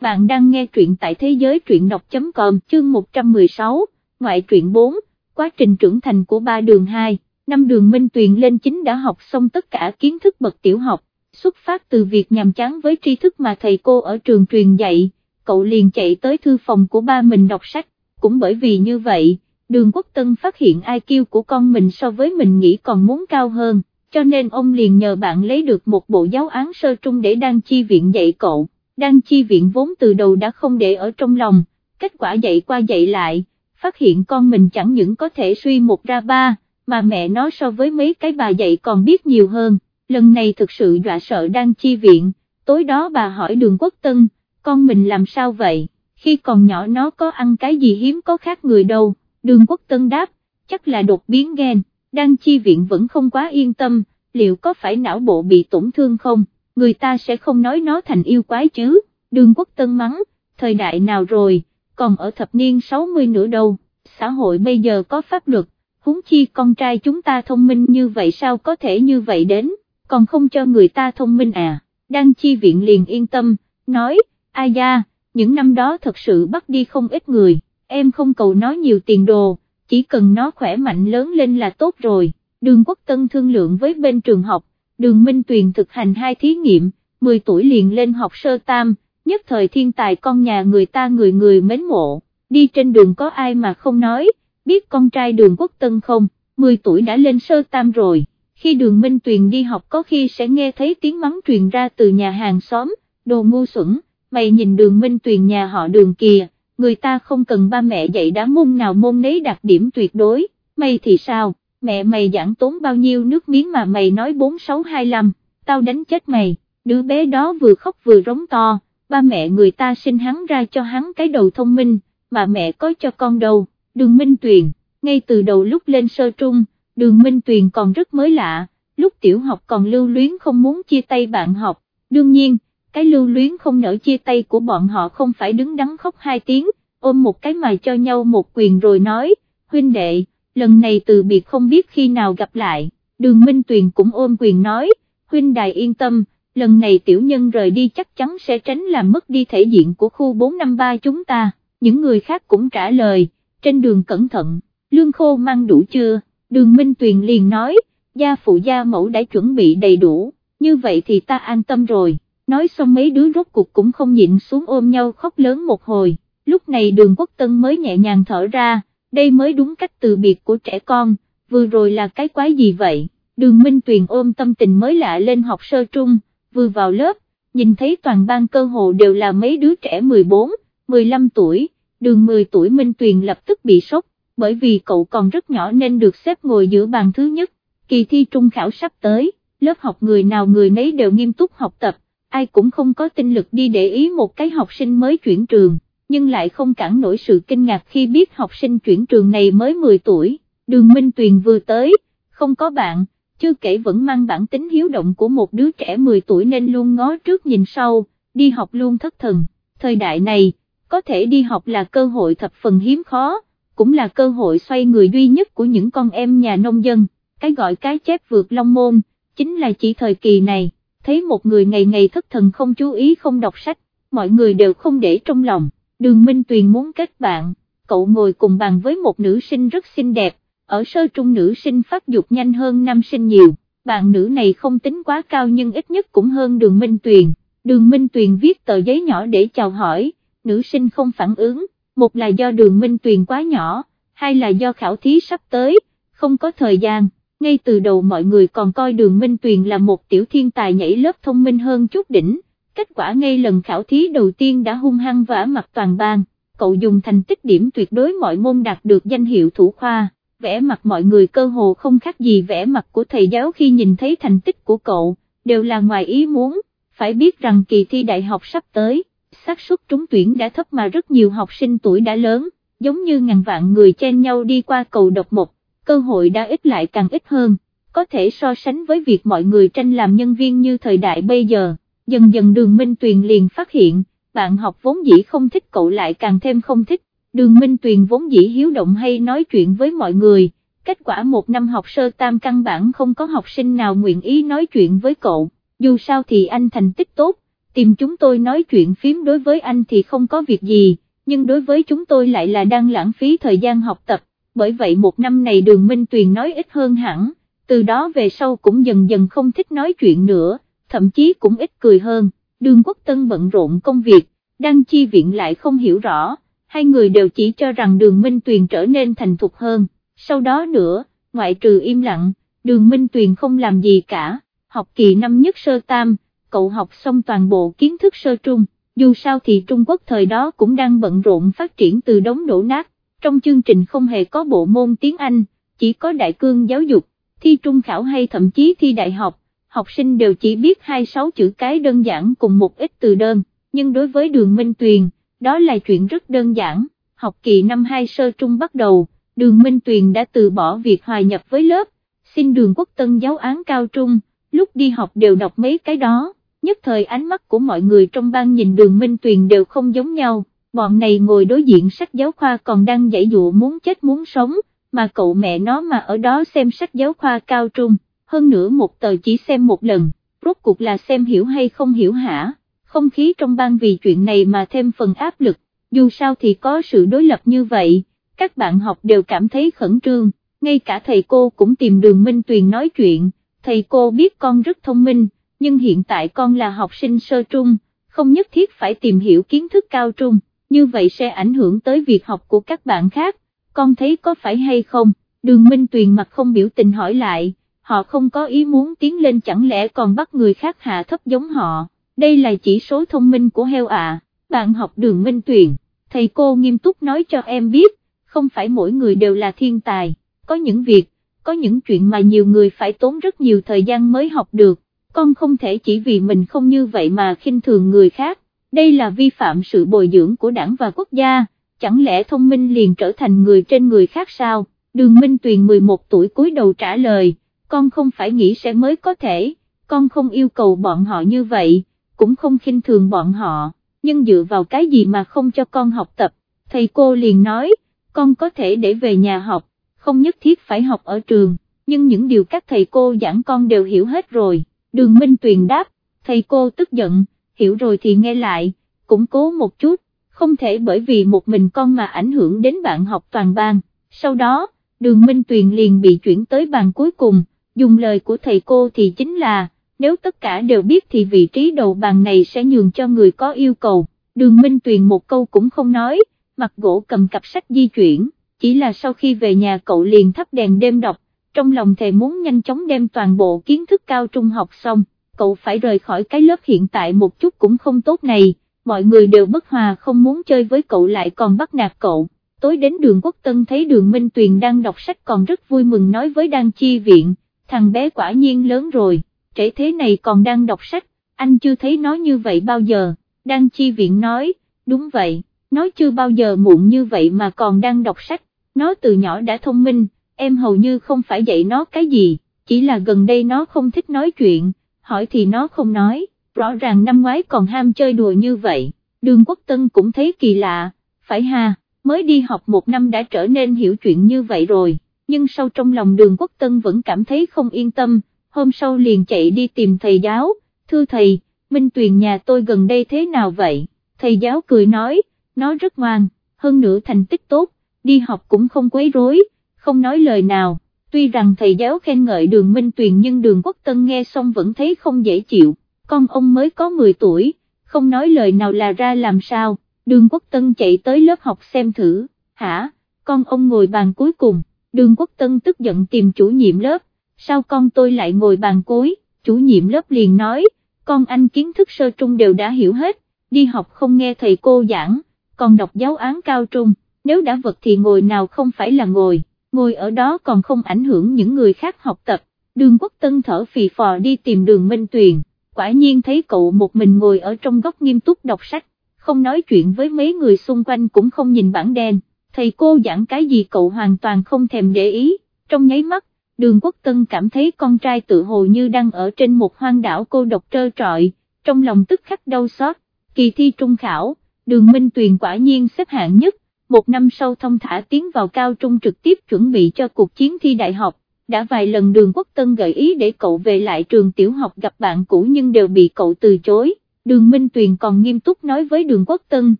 bạn đang nghe truyện tại thế giới truyện đọc.com chương 116, ngoại truyện 4, quá trình trưởng thành của ba đường 2, năm đường Minh Tuyền lên chính đã học xong tất cả kiến thức bậc tiểu học, xuất phát từ việc nhàm chán với tri thức mà thầy cô ở trường truyền dạy, cậu liền chạy tới thư phòng của ba mình đọc sách, cũng bởi vì như vậy, đường quốc tân phát hiện IQ của con mình so với mình nghĩ còn muốn cao hơn, cho nên ông liền nhờ bạn lấy được một bộ giáo án sơ trung để đăng chi viện dạy cậu, đăng chi viện vốn từ đầu đã không để ở trong lòng, kết quả dạy qua dạy lại, phát hiện con mình chẳng những có thể suy một ra ba, mà mẹ nó so với mấy cái bà dạy còn biết nhiều hơn, lần này thực sự dọa sợ Đang chi viện, tối đó bà hỏi đường quốc tân, con mình làm sao vậy, khi còn nhỏ nó có ăn cái gì hiếm có khác người đâu, đường quốc tân đáp, chắc là đột biến gen, Đang chi viện vẫn không quá yên tâm, liệu có phải não bộ bị tổn thương không, người ta sẽ không nói nó thành yêu quái chứ, đường quốc tân mắng, thời đại nào rồi, còn ở thập niên 60 nữa đâu, xã hội bây giờ có pháp luật, huống chi con trai chúng ta thông minh như vậy sao có thể như vậy đến, còn không cho người ta thông minh à, Đang chi viện liền yên tâm, nói, ai da, những năm đó thật sự bắt đi không ít người, em không cầu nó nhiều tiền đồ, chỉ cần nó khỏe mạnh lớn lên là tốt rồi, đường quốc tân thương lượng với bên trường học, đường Minh Tuyền thực hành hai thí nghiệm, 10 tuổi liền lên học sơ tam, nhất thời thiên tài con nhà người ta người người mến mộ, đi trên đường có ai mà không nói, biết con trai đường quốc tân không, 10 tuổi đã lên sơ tam rồi, khi đường Minh Tuyền đi học có khi sẽ nghe thấy tiếng mắng truyền ra từ nhà hàng xóm, đồ ngu xuẩn mày nhìn đường Minh Tuyền nhà họ đường kìa, người ta không cần ba mẹ dạy đã môn nào môn nấy đạt điểm tuyệt đối, mày thì sao, mẹ mày giảng tốn bao nhiêu nước miếng mà mày nói 4625, tao đánh chết mày, đứa bé đó vừa khóc vừa rống to, ba mẹ người ta sinh hắn ra cho hắn cái đầu thông minh, mà mẹ có cho con đâu, đường Minh Tuyền, ngay từ đầu lúc lên sơ trung, đường Minh Tuyền còn rất mới lạ, lúc tiểu học còn lưu luyến không muốn chia tay bạn học, đương nhiên, cái lưu luyến không nỡ chia tay của bọn họ không phải đứng đắn khóc hai tiếng, ôm một cái mà cho nhau một quyền rồi nói, huynh đệ, lần này từ biệt không biết khi nào gặp lại, đường Minh Tuyền cũng ôm quyền nói, huynh đài yên tâm, lần này tiểu nhân rời đi chắc chắn sẽ tránh làm mất đi thể diện của khu 453 chúng ta, những người khác cũng trả lời, trên đường cẩn thận, lương khô mang đủ chưa, đường Minh Tuyền liền nói, gia phụ gia mẫu đã chuẩn bị đầy đủ, như vậy thì ta an tâm rồi. Nói xong mấy đứa rốt cuộc cũng không nhịn xuống ôm nhau khóc lớn một hồi, lúc này đường quốc tân mới nhẹ nhàng thở ra, đây mới đúng cách từ biệt của trẻ con, vừa rồi là cái quái gì vậy, đường Minh Tuyền ôm tâm tình mới lạ lên học sơ trung, vừa vào lớp, nhìn thấy toàn ban cơ hồ đều là mấy đứa trẻ 14, 15 tuổi, đường 10 tuổi Minh Tuyền lập tức bị sốc, bởi vì cậu còn rất nhỏ nên được xếp ngồi giữa bàn thứ nhất, kỳ thi trung khảo sắp tới, lớp học người nào người nấy đều nghiêm túc học tập ai cũng không có tinh lực đi để ý một cái học sinh mới chuyển trường, nhưng lại không cản nổi sự kinh ngạc khi biết học sinh chuyển trường này mới 10 tuổi, đường Minh Tuyền vừa tới, không có bạn, chưa kể vẫn mang bản tính hiếu động của một đứa trẻ 10 tuổi nên luôn ngó trước nhìn sau, đi học luôn thất thần, thời đại này, có thể đi học là cơ hội thập phần hiếm khó, cũng là cơ hội xoay người duy nhất của những con em nhà nông dân, cái gọi cái chép vượt long môn, chính là chỉ thời kỳ này thấy một người ngày ngày thất thần không chú ý không đọc sách, mọi người đều không để trong lòng, đường Minh Tuyền muốn kết bạn, cậu ngồi cùng bàn với một nữ sinh rất xinh đẹp, ở sơ trung nữ sinh phát dục nhanh hơn nam sinh nhiều, bạn nữ này không tính quá cao nhưng ít nhất cũng hơn đường Minh Tuyền, đường Minh Tuyền viết tờ giấy nhỏ để chào hỏi, nữ sinh không phản ứng, một là do đường Minh Tuyền quá nhỏ, hai là do khảo thí sắp tới, không có thời gian ngay từ đầu mọi người còn coi đường Minh Tuyền là một tiểu thiên tài nhảy lớp thông minh hơn chút đỉnh, kết quả ngay lần khảo thí đầu tiên đã hung hăng vả mặt toàn bang. cậu dùng thành tích điểm tuyệt đối mọi môn đạt được danh hiệu thủ khoa, vẽ mặt mọi người cơ hồ không khác gì vẽ mặt của thầy giáo khi nhìn thấy thành tích của cậu, đều là ngoài ý muốn, phải biết rằng kỳ thi đại học sắp tới, xác suất trúng tuyển đã thấp mà rất nhiều học sinh tuổi đã lớn, giống như ngàn vạn người chen nhau đi qua cầu độc mộc, cơ hội đã ít lại càng ít hơn, có thể so sánh với việc mọi người tranh làm nhân viên như thời đại bây giờ, dần dần đường Minh Tuyền liền phát hiện, bạn học vốn dĩ không thích cậu lại càng thêm không thích, đường Minh Tuyền vốn dĩ hiếu động hay nói chuyện với mọi người, kết quả một năm học sơ tam căn bản không có học sinh nào nguyện ý nói chuyện với cậu, dù sao thì anh thành tích tốt, tìm chúng tôi nói chuyện phím đối với anh thì không có việc gì, nhưng đối với chúng tôi lại là đang lãng phí thời gian học tập, bởi vậy một năm này đường Minh Tuyền nói ít hơn hẳn, từ đó về sau cũng dần dần không thích nói chuyện nữa, thậm chí cũng ít cười hơn, đường quốc tân bận rộn công việc, đang chi viện lại không hiểu rõ, hai người đều chỉ cho rằng đường Minh Tuyền trở nên thành thục hơn, sau đó nữa, ngoại trừ im lặng, đường Minh Tuyền không làm gì cả, học kỳ năm nhất sơ tam, cậu học xong toàn bộ kiến thức sơ trung, dù sao thì Trung Quốc thời đó cũng đang bận rộn phát triển từ đống đổ nát, trong chương trình không hề có bộ môn tiếng Anh, chỉ có đại cương giáo dục, thi trung khảo hay thậm chí thi đại học, học sinh đều chỉ biết hai sáu chữ cái đơn giản cùng một ít từ đơn, nhưng đối với đường Minh Tuyền, đó là chuyện rất đơn giản, học kỳ năm 2 sơ trung bắt đầu, đường Minh Tuyền đã từ bỏ việc hòa nhập với lớp, xin đường quốc tân giáo án cao trung, lúc đi học đều đọc mấy cái đó, nhất thời ánh mắt của mọi người trong ban nhìn đường Minh Tuyền đều không giống nhau, bọn này ngồi đối diện sách giáo khoa còn đang dãy dụ muốn chết muốn sống, mà cậu mẹ nó mà ở đó xem sách giáo khoa cao trung, hơn nữa một tờ chỉ xem một lần, rốt cuộc là xem hiểu hay không hiểu hả, không khí trong ban vì chuyện này mà thêm phần áp lực, dù sao thì có sự đối lập như vậy, các bạn học đều cảm thấy khẩn trương, ngay cả thầy cô cũng tìm đường Minh Tuyền nói chuyện, thầy cô biết con rất thông minh, nhưng hiện tại con là học sinh sơ trung, không nhất thiết phải tìm hiểu kiến thức cao trung, như vậy sẽ ảnh hưởng tới việc học của các bạn khác, con thấy có phải hay không, đường Minh Tuyền mặt không biểu tình hỏi lại, họ không có ý muốn tiến lên chẳng lẽ còn bắt người khác hạ thấp giống họ, đây là chỉ số thông minh của heo à, bạn học đường Minh Tuyền, thầy cô nghiêm túc nói cho em biết, không phải mỗi người đều là thiên tài, có những việc, có những chuyện mà nhiều người phải tốn rất nhiều thời gian mới học được, con không thể chỉ vì mình không như vậy mà khinh thường người khác, đây là vi phạm sự bồi dưỡng của đảng và quốc gia, chẳng lẽ thông minh liền trở thành người trên người khác sao, đường Minh Tuyền 11 tuổi cúi đầu trả lời, con không phải nghĩ sẽ mới có thể, con không yêu cầu bọn họ như vậy, cũng không khinh thường bọn họ, nhưng dựa vào cái gì mà không cho con học tập, thầy cô liền nói, con có thể để về nhà học, không nhất thiết phải học ở trường, nhưng những điều các thầy cô giảng con đều hiểu hết rồi, đường Minh Tuyền đáp, thầy cô tức giận, hiểu rồi thì nghe lại, cũng cố một chút, không thể bởi vì một mình con mà ảnh hưởng đến bạn học toàn ban, sau đó, đường Minh Tuyền liền bị chuyển tới bàn cuối cùng, dùng lời của thầy cô thì chính là, nếu tất cả đều biết thì vị trí đầu bàn này sẽ nhường cho người có yêu cầu, đường Minh Tuyền một câu cũng không nói, mặt gỗ cầm cặp sách di chuyển, chỉ là sau khi về nhà cậu liền thắp đèn đêm đọc, trong lòng thầy muốn nhanh chóng đem toàn bộ kiến thức cao trung học xong, cậu phải rời khỏi cái lớp hiện tại một chút cũng không tốt này, mọi người đều bất hòa không muốn chơi với cậu lại còn bắt nạt cậu. Tối đến đường Quốc Tân thấy đường Minh Tuyền đang đọc sách còn rất vui mừng nói với Đan Chi Viện, thằng bé quả nhiên lớn rồi, trễ thế này còn đang đọc sách, anh chưa thấy nó như vậy bao giờ, đang Chi Viện nói, đúng vậy, nó chưa bao giờ muộn như vậy mà còn đang đọc sách, nó từ nhỏ đã thông minh, em hầu như không phải dạy nó cái gì, chỉ là gần đây nó không thích nói chuyện, hỏi thì nó không nói, rõ ràng năm ngoái còn ham chơi đùa như vậy, đường quốc tân cũng thấy kỳ lạ, phải ha, mới đi học một năm đã trở nên hiểu chuyện như vậy rồi, nhưng sau trong lòng đường quốc tân vẫn cảm thấy không yên tâm, hôm sau liền chạy đi tìm thầy giáo, thưa thầy, Minh Tuyền nhà tôi gần đây thế nào vậy, thầy giáo cười nói, nó rất ngoan, hơn nữa thành tích tốt, đi học cũng không quấy rối, không nói lời nào, tuy rằng thầy giáo khen ngợi đường Minh Tuyền nhưng đường Quốc Tân nghe xong vẫn thấy không dễ chịu, con ông mới có 10 tuổi, không nói lời nào là ra làm sao, đường Quốc Tân chạy tới lớp học xem thử, hả, con ông ngồi bàn cuối cùng, đường Quốc Tân tức giận tìm chủ nhiệm lớp, sao con tôi lại ngồi bàn cuối, chủ nhiệm lớp liền nói, con anh kiến thức sơ trung đều đã hiểu hết, đi học không nghe thầy cô giảng, còn đọc giáo án cao trung, nếu đã vật thì ngồi nào không phải là ngồi, ngồi ở đó còn không ảnh hưởng những người khác học tập, đường quốc tân thở phì phò đi tìm đường Minh Tuyền, quả nhiên thấy cậu một mình ngồi ở trong góc nghiêm túc đọc sách, không nói chuyện với mấy người xung quanh cũng không nhìn bảng đen, thầy cô giảng cái gì cậu hoàn toàn không thèm để ý, trong nháy mắt, đường quốc tân cảm thấy con trai tự hồ như đang ở trên một hoang đảo cô độc trơ trọi, trong lòng tức khắc đau xót, kỳ thi trung khảo, đường Minh Tuyền quả nhiên xếp hạng nhất, một năm sau thông thả tiến vào cao trung trực tiếp chuẩn bị cho cuộc chiến thi đại học, đã vài lần đường quốc tân gợi ý để cậu về lại trường tiểu học gặp bạn cũ nhưng đều bị cậu từ chối, đường Minh Tuyền còn nghiêm túc nói với đường Quốc Tân,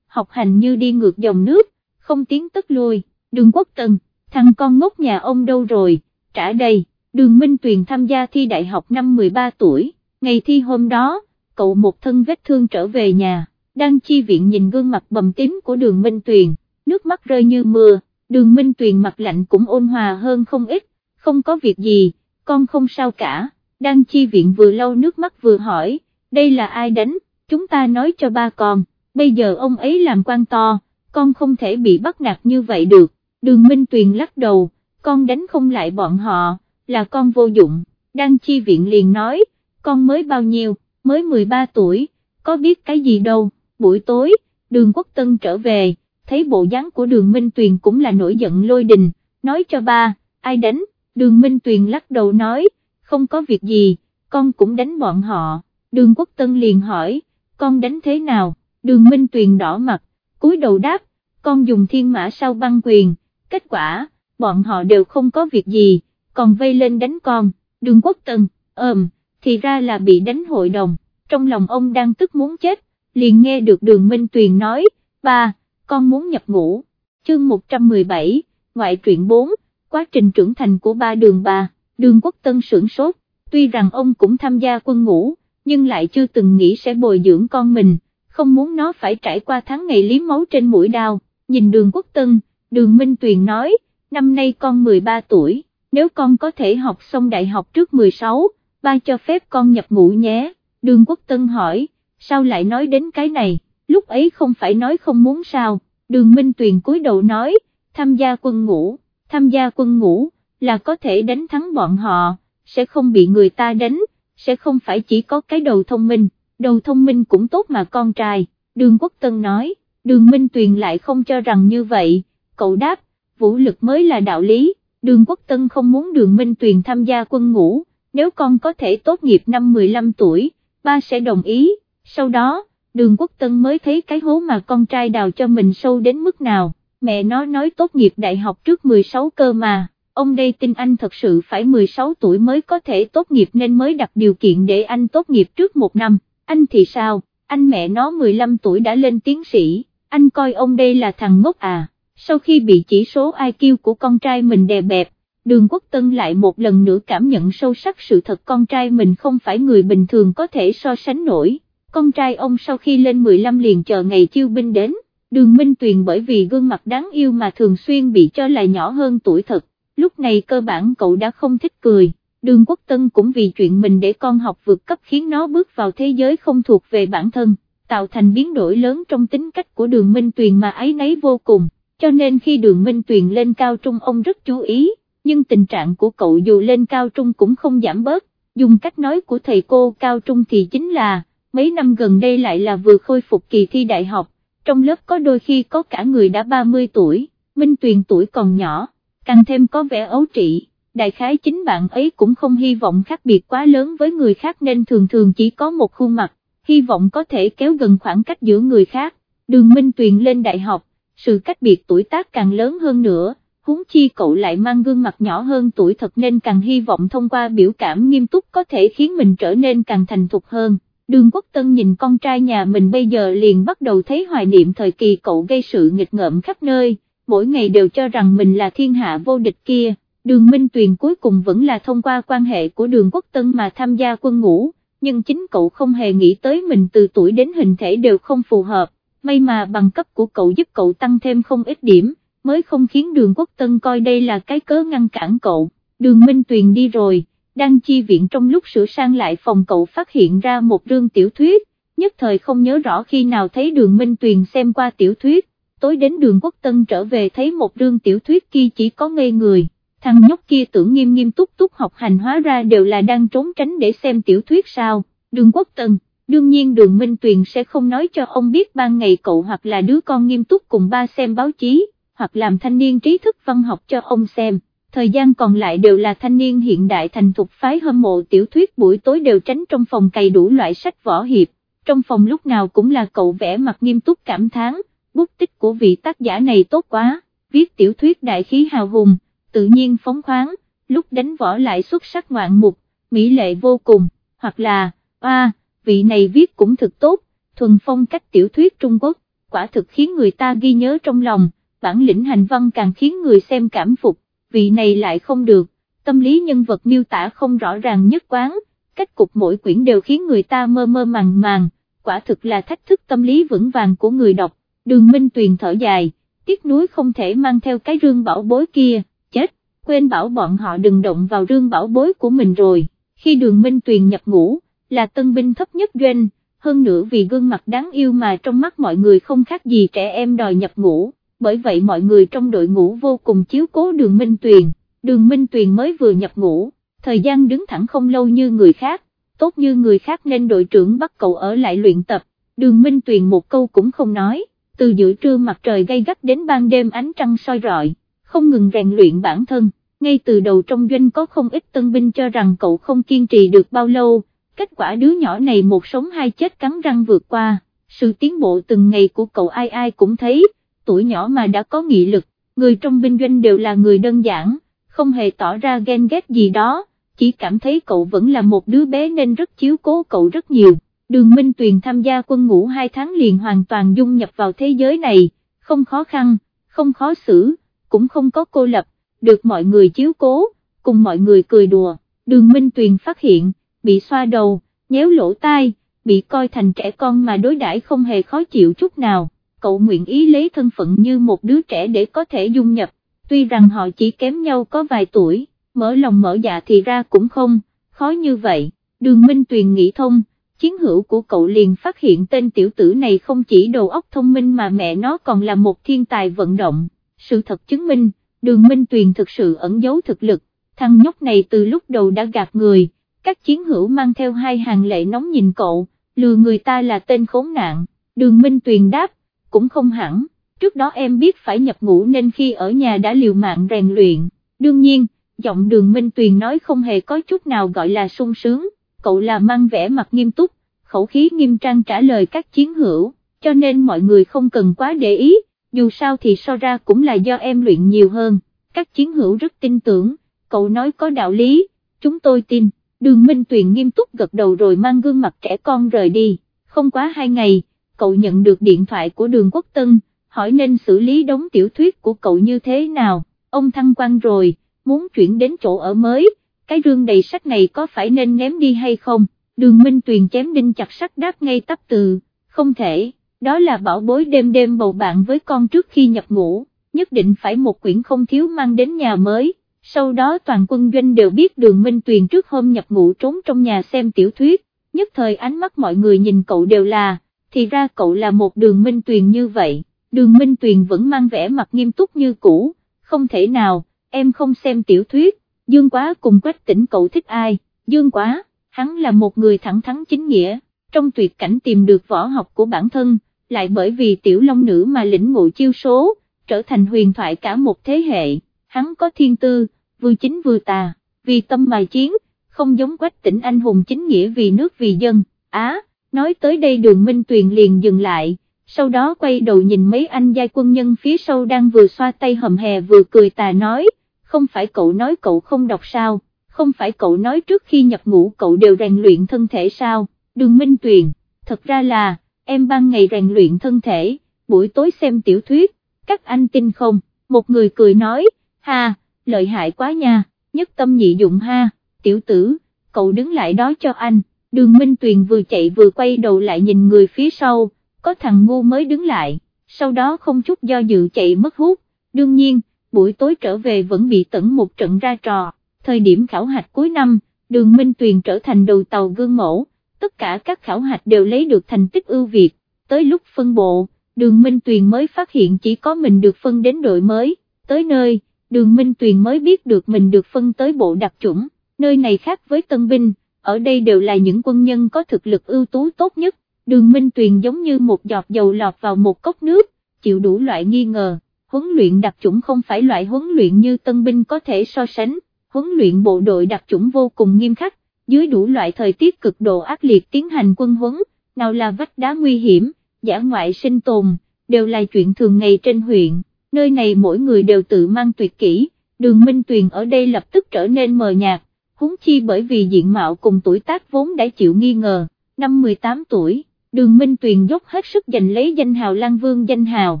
học hành như đi ngược dòng nước, không tiến tức lui, đường Quốc Tần thằng con ngốc nhà ông đâu rồi, trả đây, đường Minh Tuyền tham gia thi đại học năm 13 tuổi, ngày thi hôm đó, cậu một thân vết thương trở về nhà, đang chi viện nhìn gương mặt bầm tím của đường Minh Tuyền, nước mắt rơi như mưa, đường Minh Tuyền mặt lạnh cũng ôn hòa hơn không ít, không có việc gì, con không sao cả, đang chi viện vừa lau nước mắt vừa hỏi, đây là ai đánh, chúng ta nói cho ba con, bây giờ ông ấy làm quan to, con không thể bị bắt nạt như vậy được, đường Minh Tuyền lắc đầu, con đánh không lại bọn họ, là con vô dụng, đang chi viện liền nói, con mới bao nhiêu, mới 13 tuổi, có biết cái gì đâu, buổi tối, đường quốc tân trở về, thấy bộ dáng của đường Minh Tuyền cũng là nổi giận lôi đình, nói cho ba, ai đánh, đường Minh Tuyền lắc đầu nói, không có việc gì, con cũng đánh bọn họ, đường quốc tân liền hỏi, con đánh thế nào, đường Minh Tuyền đỏ mặt, cúi đầu đáp, con dùng thiên mã sao băng quyền, kết quả, bọn họ đều không có việc gì, còn vây lên đánh con, đường quốc tân, ờm, thì ra là bị đánh hội đồng, trong lòng ông đang tức muốn chết, liền nghe được đường Minh Tuyền nói, ba, con muốn nhập ngũ, chương 117, ngoại truyện 4, quá trình trưởng thành của ba đường ba, đường quốc tân sưởng sốt, tuy rằng ông cũng tham gia quân ngũ, nhưng lại chưa từng nghĩ sẽ bồi dưỡng con mình, không muốn nó phải trải qua tháng ngày liếm máu trên mũi đao, nhìn đường quốc tân, đường Minh Tuyền nói, năm nay con 13 tuổi, nếu con có thể học xong đại học trước 16, ba cho phép con nhập ngũ nhé, đường quốc tân hỏi, sao lại nói đến cái này, lúc ấy không phải nói không muốn sao, đường Minh Tuyền cúi đầu nói, tham gia quân ngũ, tham gia quân ngũ, là có thể đánh thắng bọn họ, sẽ không bị người ta đánh, sẽ không phải chỉ có cái đầu thông minh, đầu thông minh cũng tốt mà con trai, đường quốc tân nói, đường Minh Tuyền lại không cho rằng như vậy, cậu đáp, vũ lực mới là đạo lý, đường quốc tân không muốn đường Minh Tuyền tham gia quân ngũ, nếu con có thể tốt nghiệp năm 15 tuổi, ba sẽ đồng ý, sau đó, đường quốc tân mới thấy cái hố mà con trai đào cho mình sâu đến mức nào, mẹ nó nói tốt nghiệp đại học trước 16 cơ mà, ông đây tin anh thật sự phải 16 tuổi mới có thể tốt nghiệp nên mới đặt điều kiện để anh tốt nghiệp trước một năm, anh thì sao, anh mẹ nó 15 tuổi đã lên tiến sĩ, anh coi ông đây là thằng ngốc à, sau khi bị chỉ số IQ của con trai mình đè bẹp, đường quốc tân lại một lần nữa cảm nhận sâu sắc sự thật con trai mình không phải người bình thường có thể so sánh nổi, con trai ông sau khi lên 15 liền chờ ngày chiêu binh đến, đường Minh Tuyền bởi vì gương mặt đáng yêu mà thường xuyên bị cho là nhỏ hơn tuổi thật, lúc này cơ bản cậu đã không thích cười, đường quốc tân cũng vì chuyện mình để con học vượt cấp khiến nó bước vào thế giới không thuộc về bản thân, tạo thành biến đổi lớn trong tính cách của đường Minh Tuyền mà ấy nấy vô cùng, cho nên khi đường Minh Tuyền lên cao trung ông rất chú ý nhưng tình trạng của cậu dù lên cao trung cũng không giảm bớt, dùng cách nói của thầy cô cao trung thì chính là, mấy năm gần đây lại là vừa khôi phục kỳ thi đại học, trong lớp có đôi khi có cả người đã 30 tuổi, Minh Tuyền tuổi còn nhỏ, càng thêm có vẻ ấu trị, đại khái chính bạn ấy cũng không hy vọng khác biệt quá lớn với người khác nên thường thường chỉ có một khuôn mặt, hy vọng có thể kéo gần khoảng cách giữa người khác, đường Minh Tuyền lên đại học, sự cách biệt tuổi tác càng lớn hơn nữa huống chi cậu lại mang gương mặt nhỏ hơn tuổi thật nên càng hy vọng thông qua biểu cảm nghiêm túc có thể khiến mình trở nên càng thành thục hơn. Đường Quốc Tân nhìn con trai nhà mình bây giờ liền bắt đầu thấy hoài niệm thời kỳ cậu gây sự nghịch ngợm khắp nơi, mỗi ngày đều cho rằng mình là thiên hạ vô địch kia, đường Minh Tuyền cuối cùng vẫn là thông qua quan hệ của đường Quốc Tân mà tham gia quân ngũ, nhưng chính cậu không hề nghĩ tới mình từ tuổi đến hình thể đều không phù hợp, may mà bằng cấp của cậu giúp cậu tăng thêm không ít điểm, mới không khiến đường quốc tân coi đây là cái cớ ngăn cản cậu, đường Minh Tuyền đi rồi, đang chi viện trong lúc sửa sang lại phòng cậu phát hiện ra một rương tiểu thuyết, nhất thời không nhớ rõ khi nào thấy đường Minh Tuyền xem qua tiểu thuyết, tối đến đường quốc tân trở về thấy một rương tiểu thuyết kia chỉ có ngây người, thằng nhóc kia tưởng nghiêm nghiêm túc túc học hành hóa ra đều là đang trốn tránh để xem tiểu thuyết sao, đường quốc tân. Đương nhiên đường Minh Tuyền sẽ không nói cho ông biết ban ngày cậu hoặc là đứa con nghiêm túc cùng ba xem báo chí, hoặc làm thanh niên trí thức văn học cho ông xem, thời gian còn lại đều là thanh niên hiện đại thành thục phái hâm mộ tiểu thuyết buổi tối đều tránh trong phòng cày đủ loại sách võ hiệp, trong phòng lúc nào cũng là cậu vẽ mặt nghiêm túc cảm thán, bút tích của vị tác giả này tốt quá, viết tiểu thuyết đại khí hào hùng, tự nhiên phóng khoáng, lúc đánh võ lại xuất sắc ngoạn mục, mỹ lệ vô cùng, hoặc là, a vị này viết cũng thực tốt, thuần phong cách tiểu thuyết Trung Quốc, quả thực khiến người ta ghi nhớ trong lòng, bản lĩnh hành văn càng khiến người xem cảm phục, vị này lại không được, tâm lý nhân vật miêu tả không rõ ràng nhất quán, cách cục mỗi quyển đều khiến người ta mơ mơ màng màng, quả thực là thách thức tâm lý vững vàng của người đọc, đường minh tuyền thở dài, tiếc nuối không thể mang theo cái rương bảo bối kia, chết, quên bảo bọn họ đừng động vào rương bảo bối của mình rồi, khi đường minh tuyền nhập ngũ, là tân binh thấp nhất doanh, hơn nữa vì gương mặt đáng yêu mà trong mắt mọi người không khác gì trẻ em đòi nhập ngũ, bởi vậy mọi người trong đội ngũ vô cùng chiếu cố đường minh tuyền, đường minh tuyền mới vừa nhập ngũ, thời gian đứng thẳng không lâu như người khác, tốt như người khác nên đội trưởng bắt cậu ở lại luyện tập, đường minh tuyền một câu cũng không nói, từ giữa trưa mặt trời gay gắt đến ban đêm ánh trăng soi rọi, không ngừng rèn luyện bản thân, ngay từ đầu trong doanh có không ít tân binh cho rằng cậu không kiên trì được bao lâu, kết quả đứa nhỏ này một sống hai chết cắn răng vượt qua, sự tiến bộ từng ngày của cậu ai ai cũng thấy, tuổi nhỏ mà đã có nghị lực, người trong binh doanh đều là người đơn giản, không hề tỏ ra ghen ghét gì đó, chỉ cảm thấy cậu vẫn là một đứa bé nên rất chiếu cố cậu rất nhiều. Đường Minh Tuyền tham gia quân ngũ hai tháng liền hoàn toàn dung nhập vào thế giới này, không khó khăn, không khó xử, cũng không có cô lập, được mọi người chiếu cố, cùng mọi người cười đùa. Đường Minh Tuyền phát hiện, bị xoa đầu, nhéo lỗ tai, bị coi thành trẻ con mà đối đãi không hề khó chịu chút nào, cậu nguyện ý lấy thân phận như một đứa trẻ để có thể dung nhập, tuy rằng họ chỉ kém nhau có vài tuổi, mở lòng mở dạ thì ra cũng không, khó như vậy, đường Minh Tuyền nghĩ thông, chiến hữu của cậu liền phát hiện tên tiểu tử này không chỉ đầu óc thông minh mà mẹ nó còn là một thiên tài vận động, sự thật chứng minh, đường Minh Tuyền thực sự ẩn giấu thực lực, thằng nhóc này từ lúc đầu đã gạt người các chiến hữu mang theo hai hàng lệ nóng nhìn cậu, lừa người ta là tên khốn nạn, đường Minh Tuyền đáp, cũng không hẳn, trước đó em biết phải nhập ngũ nên khi ở nhà đã liều mạng rèn luyện, đương nhiên, giọng đường Minh Tuyền nói không hề có chút nào gọi là sung sướng, cậu là mang vẻ mặt nghiêm túc, khẩu khí nghiêm trang trả lời các chiến hữu, cho nên mọi người không cần quá để ý, dù sao thì so ra cũng là do em luyện nhiều hơn, các chiến hữu rất tin tưởng, cậu nói có đạo lý, chúng tôi tin đường Minh Tuyền nghiêm túc gật đầu rồi mang gương mặt trẻ con rời đi, không quá hai ngày, cậu nhận được điện thoại của đường Quốc Tân, hỏi nên xử lý đống tiểu thuyết của cậu như thế nào, ông thăng quan rồi, muốn chuyển đến chỗ ở mới, cái rương đầy sách này có phải nên ném đi hay không, đường Minh Tuyền chém đinh chặt sắt đáp ngay tắp từ, không thể, đó là bảo bối đêm đêm bầu bạn với con trước khi nhập ngủ, nhất định phải một quyển không thiếu mang đến nhà mới. Sau đó toàn quân doanh đều biết đường Minh Tuyền trước hôm nhập ngủ trốn trong nhà xem tiểu thuyết, nhất thời ánh mắt mọi người nhìn cậu đều là, thì ra cậu là một đường Minh Tuyền như vậy, đường Minh Tuyền vẫn mang vẻ mặt nghiêm túc như cũ, không thể nào, em không xem tiểu thuyết, Dương Quá cùng quách tỉnh cậu thích ai, Dương Quá, hắn là một người thẳng thắn chính nghĩa, trong tuyệt cảnh tìm được võ học của bản thân, lại bởi vì tiểu long nữ mà lĩnh ngộ chiêu số, trở thành huyền thoại cả một thế hệ, hắn có thiên tư, vừa chính vừa tà, vì tâm mà chiến, không giống quách tỉnh anh hùng chính nghĩa vì nước vì dân, á, nói tới đây đường Minh Tuyền liền dừng lại, sau đó quay đầu nhìn mấy anh giai quân nhân phía sau đang vừa xoa tay hầm hè vừa cười tà nói, không phải cậu nói cậu không đọc sao, không phải cậu nói trước khi nhập ngũ cậu đều rèn luyện thân thể sao, đường Minh Tuyền, thật ra là, em ban ngày rèn luyện thân thể, buổi tối xem tiểu thuyết, các anh tin không, một người cười nói, ha, lợi hại quá nha, nhất tâm nhị dụng ha, tiểu tử, cậu đứng lại đó cho anh, đường Minh Tuyền vừa chạy vừa quay đầu lại nhìn người phía sau, có thằng ngu mới đứng lại, sau đó không chút do dự chạy mất hút, đương nhiên, buổi tối trở về vẫn bị tẩn một trận ra trò, thời điểm khảo hạch cuối năm, đường Minh Tuyền trở thành đầu tàu gương mẫu, tất cả các khảo hạch đều lấy được thành tích ưu việt, tới lúc phân bộ, đường Minh Tuyền mới phát hiện chỉ có mình được phân đến đội mới, tới nơi, đường Minh Tuyền mới biết được mình được phân tới bộ đặc chủng, nơi này khác với tân binh, ở đây đều là những quân nhân có thực lực ưu tú tốt nhất, đường Minh Tuyền giống như một giọt dầu lọt vào một cốc nước, chịu đủ loại nghi ngờ, huấn luyện đặc chủng không phải loại huấn luyện như tân binh có thể so sánh, huấn luyện bộ đội đặc chủng vô cùng nghiêm khắc, dưới đủ loại thời tiết cực độ ác liệt tiến hành quân huấn, nào là vách đá nguy hiểm, giả ngoại sinh tồn, đều là chuyện thường ngày trên huyện. Nơi này mỗi người đều tự mang tuyệt kỹ, đường Minh Tuyền ở đây lập tức trở nên mờ nhạt, huống chi bởi vì diện mạo cùng tuổi tác vốn đã chịu nghi ngờ, năm 18 tuổi, đường Minh Tuyền dốc hết sức giành lấy danh hào Lan Vương danh hào,